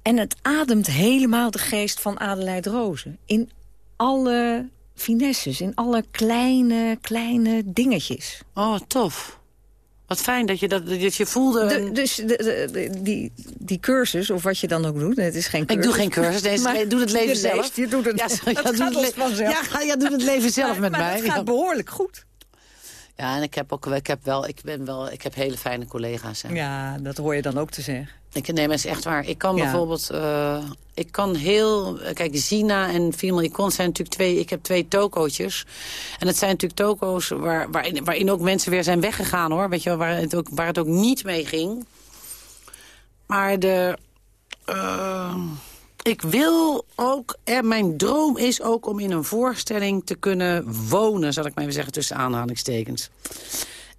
En het ademt helemaal de geest van Adelheid Rozen. In alle finesses, in alle kleine, kleine dingetjes. Oh, tof. Wat fijn dat je, dat, dat je voelde... De, dus de, de, die, die cursus, of wat je dan ook doet, het is geen cursus. Ik doe geen cursus, deze, maar, doe het leven zelf. Je doet het, ja, ja, doe het vanzelf. Ja, ja, doe het leven zelf met maar mij. het gaat behoorlijk goed. Ja, en ik heb ook, ik heb wel, ik ben wel, ik heb hele fijne collega's. Hè. Ja, dat hoor je dan ook te zeggen. Ik neem eens echt waar. Ik kan bijvoorbeeld, uh, ik kan heel, kijk, Zina en Female Icon zijn natuurlijk twee, ik heb twee tokootjes. En het zijn natuurlijk toko's waar, waarin, waarin ook mensen weer zijn weggegaan hoor. Weet je wel, waar het ook, waar het ook niet mee ging. Maar de, uh, ik wil ook, eh, mijn droom is ook om in een voorstelling te kunnen wonen, zal ik maar even zeggen, tussen aanhalingstekens.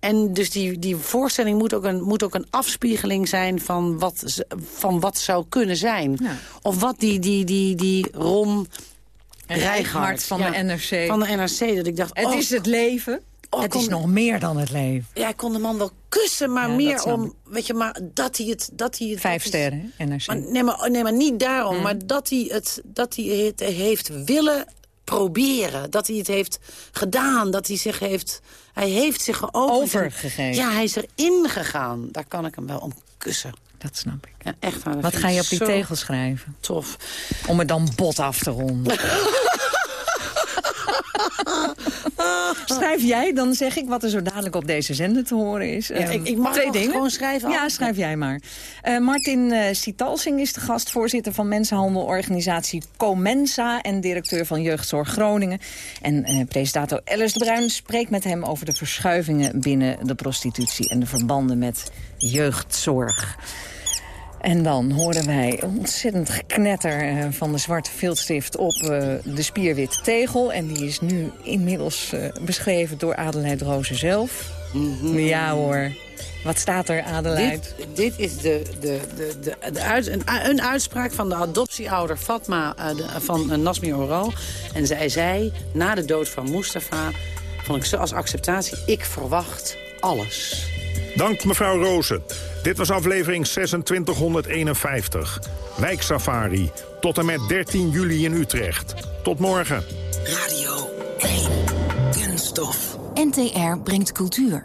En dus die, die voorstelling moet ook, een, moet ook een afspiegeling zijn van wat, van wat zou kunnen zijn. Ja. Of wat die, die, die, die Ron Rijgaard van de NRC. Van de NRC, dat ik dacht... Het oh, is het leven. Oh, het is nog meer dan het leven. Ja, ik kon de man wel kussen, maar meer om... Weet je, maar dat hij het... Dat hij het Vijf sterren, NRC. Maar, nee, maar, nee, maar niet daarom. Mm. Maar dat hij, het, dat hij het heeft willen proberen. Dat hij het heeft gedaan. Dat hij zich heeft... Hij heeft zich geopend. Overgegeven. Ja, hij is erin gegaan. Daar kan ik hem wel om kussen. Dat snap ik. Ja, echt waar. Wat ga je op die tegel schrijven? Tof. Om het dan bot af te ronden. Schrijf jij, dan zeg ik wat er zo dadelijk op deze zender te horen is. Ja, ik, ik, mag Twee dingen. gewoon schrijven. Ja, schrijf jij maar. Uh, Martin uh, Sitalsing is de gast, voorzitter van mensenhandelorganisatie Comensa... en directeur van Jeugdzorg Groningen. En uh, presentator Alice de Bruin spreekt met hem over de verschuivingen binnen de prostitutie... en de verbanden met jeugdzorg. En dan horen wij ontzettend geknetter uh, van de zwarte viltstift op uh, de spierwitte tegel. En die is nu inmiddels uh, beschreven door Adelheid Rozen zelf. Mm -hmm. Ja hoor. Wat staat er, Adelheid? Dit, dit is de, de, de, de, de uit, een, een, uitspraak van de adoptieouder Fatma de, van Nasmi Oral. En zij zei, na de dood van Mustafa, vond ik ze als acceptatie... ik verwacht alles. Dank mevrouw Rozen. Dit was aflevering 2651. Wijksafari. Tot en met 13 juli in Utrecht. Tot morgen. Radio 1. Kunststof. NTR brengt cultuur.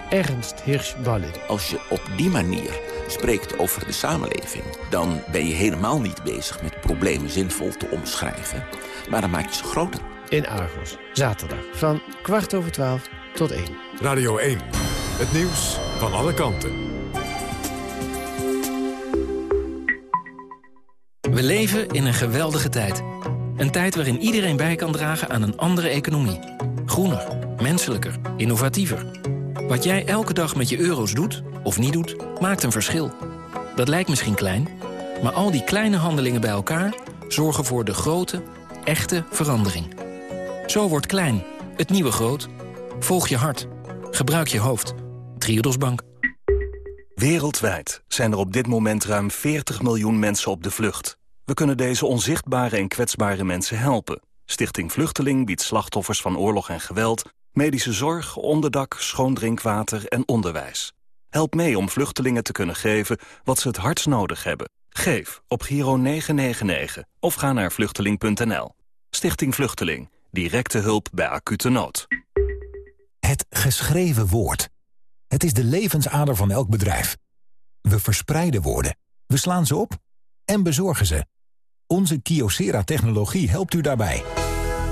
Ernst Hirschballin. Als je op die manier spreekt over de samenleving... dan ben je helemaal niet bezig met problemen zinvol te omschrijven. Maar dan maak je ze groter. In Argos, zaterdag, van kwart over twaalf tot één. Radio 1, het nieuws van alle kanten. We leven in een geweldige tijd. Een tijd waarin iedereen bij kan dragen aan een andere economie. Groener, menselijker, innovatiever. Wat jij elke dag met je euro's doet, of niet doet, maakt een verschil. Dat lijkt misschien klein, maar al die kleine handelingen bij elkaar... zorgen voor de grote, echte verandering. Zo wordt klein, het nieuwe groot. Volg je hart. Gebruik je hoofd. Triodos Bank. Wereldwijd zijn er op dit moment ruim 40 miljoen mensen op de vlucht. We kunnen deze onzichtbare en kwetsbare mensen helpen. Stichting Vluchteling biedt slachtoffers van oorlog en geweld... medische zorg, onderdak, schoon drinkwater en onderwijs. Help mee om vluchtelingen te kunnen geven wat ze het hardst nodig hebben. Geef op Giro 999 of ga naar vluchteling.nl. Stichting Vluchteling. Directe hulp bij acute nood. Het geschreven woord. Het is de levensader van elk bedrijf. We verspreiden woorden. We slaan ze op en bezorgen ze. Onze Kyocera-technologie helpt u daarbij.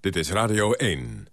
Dit is Radio 1.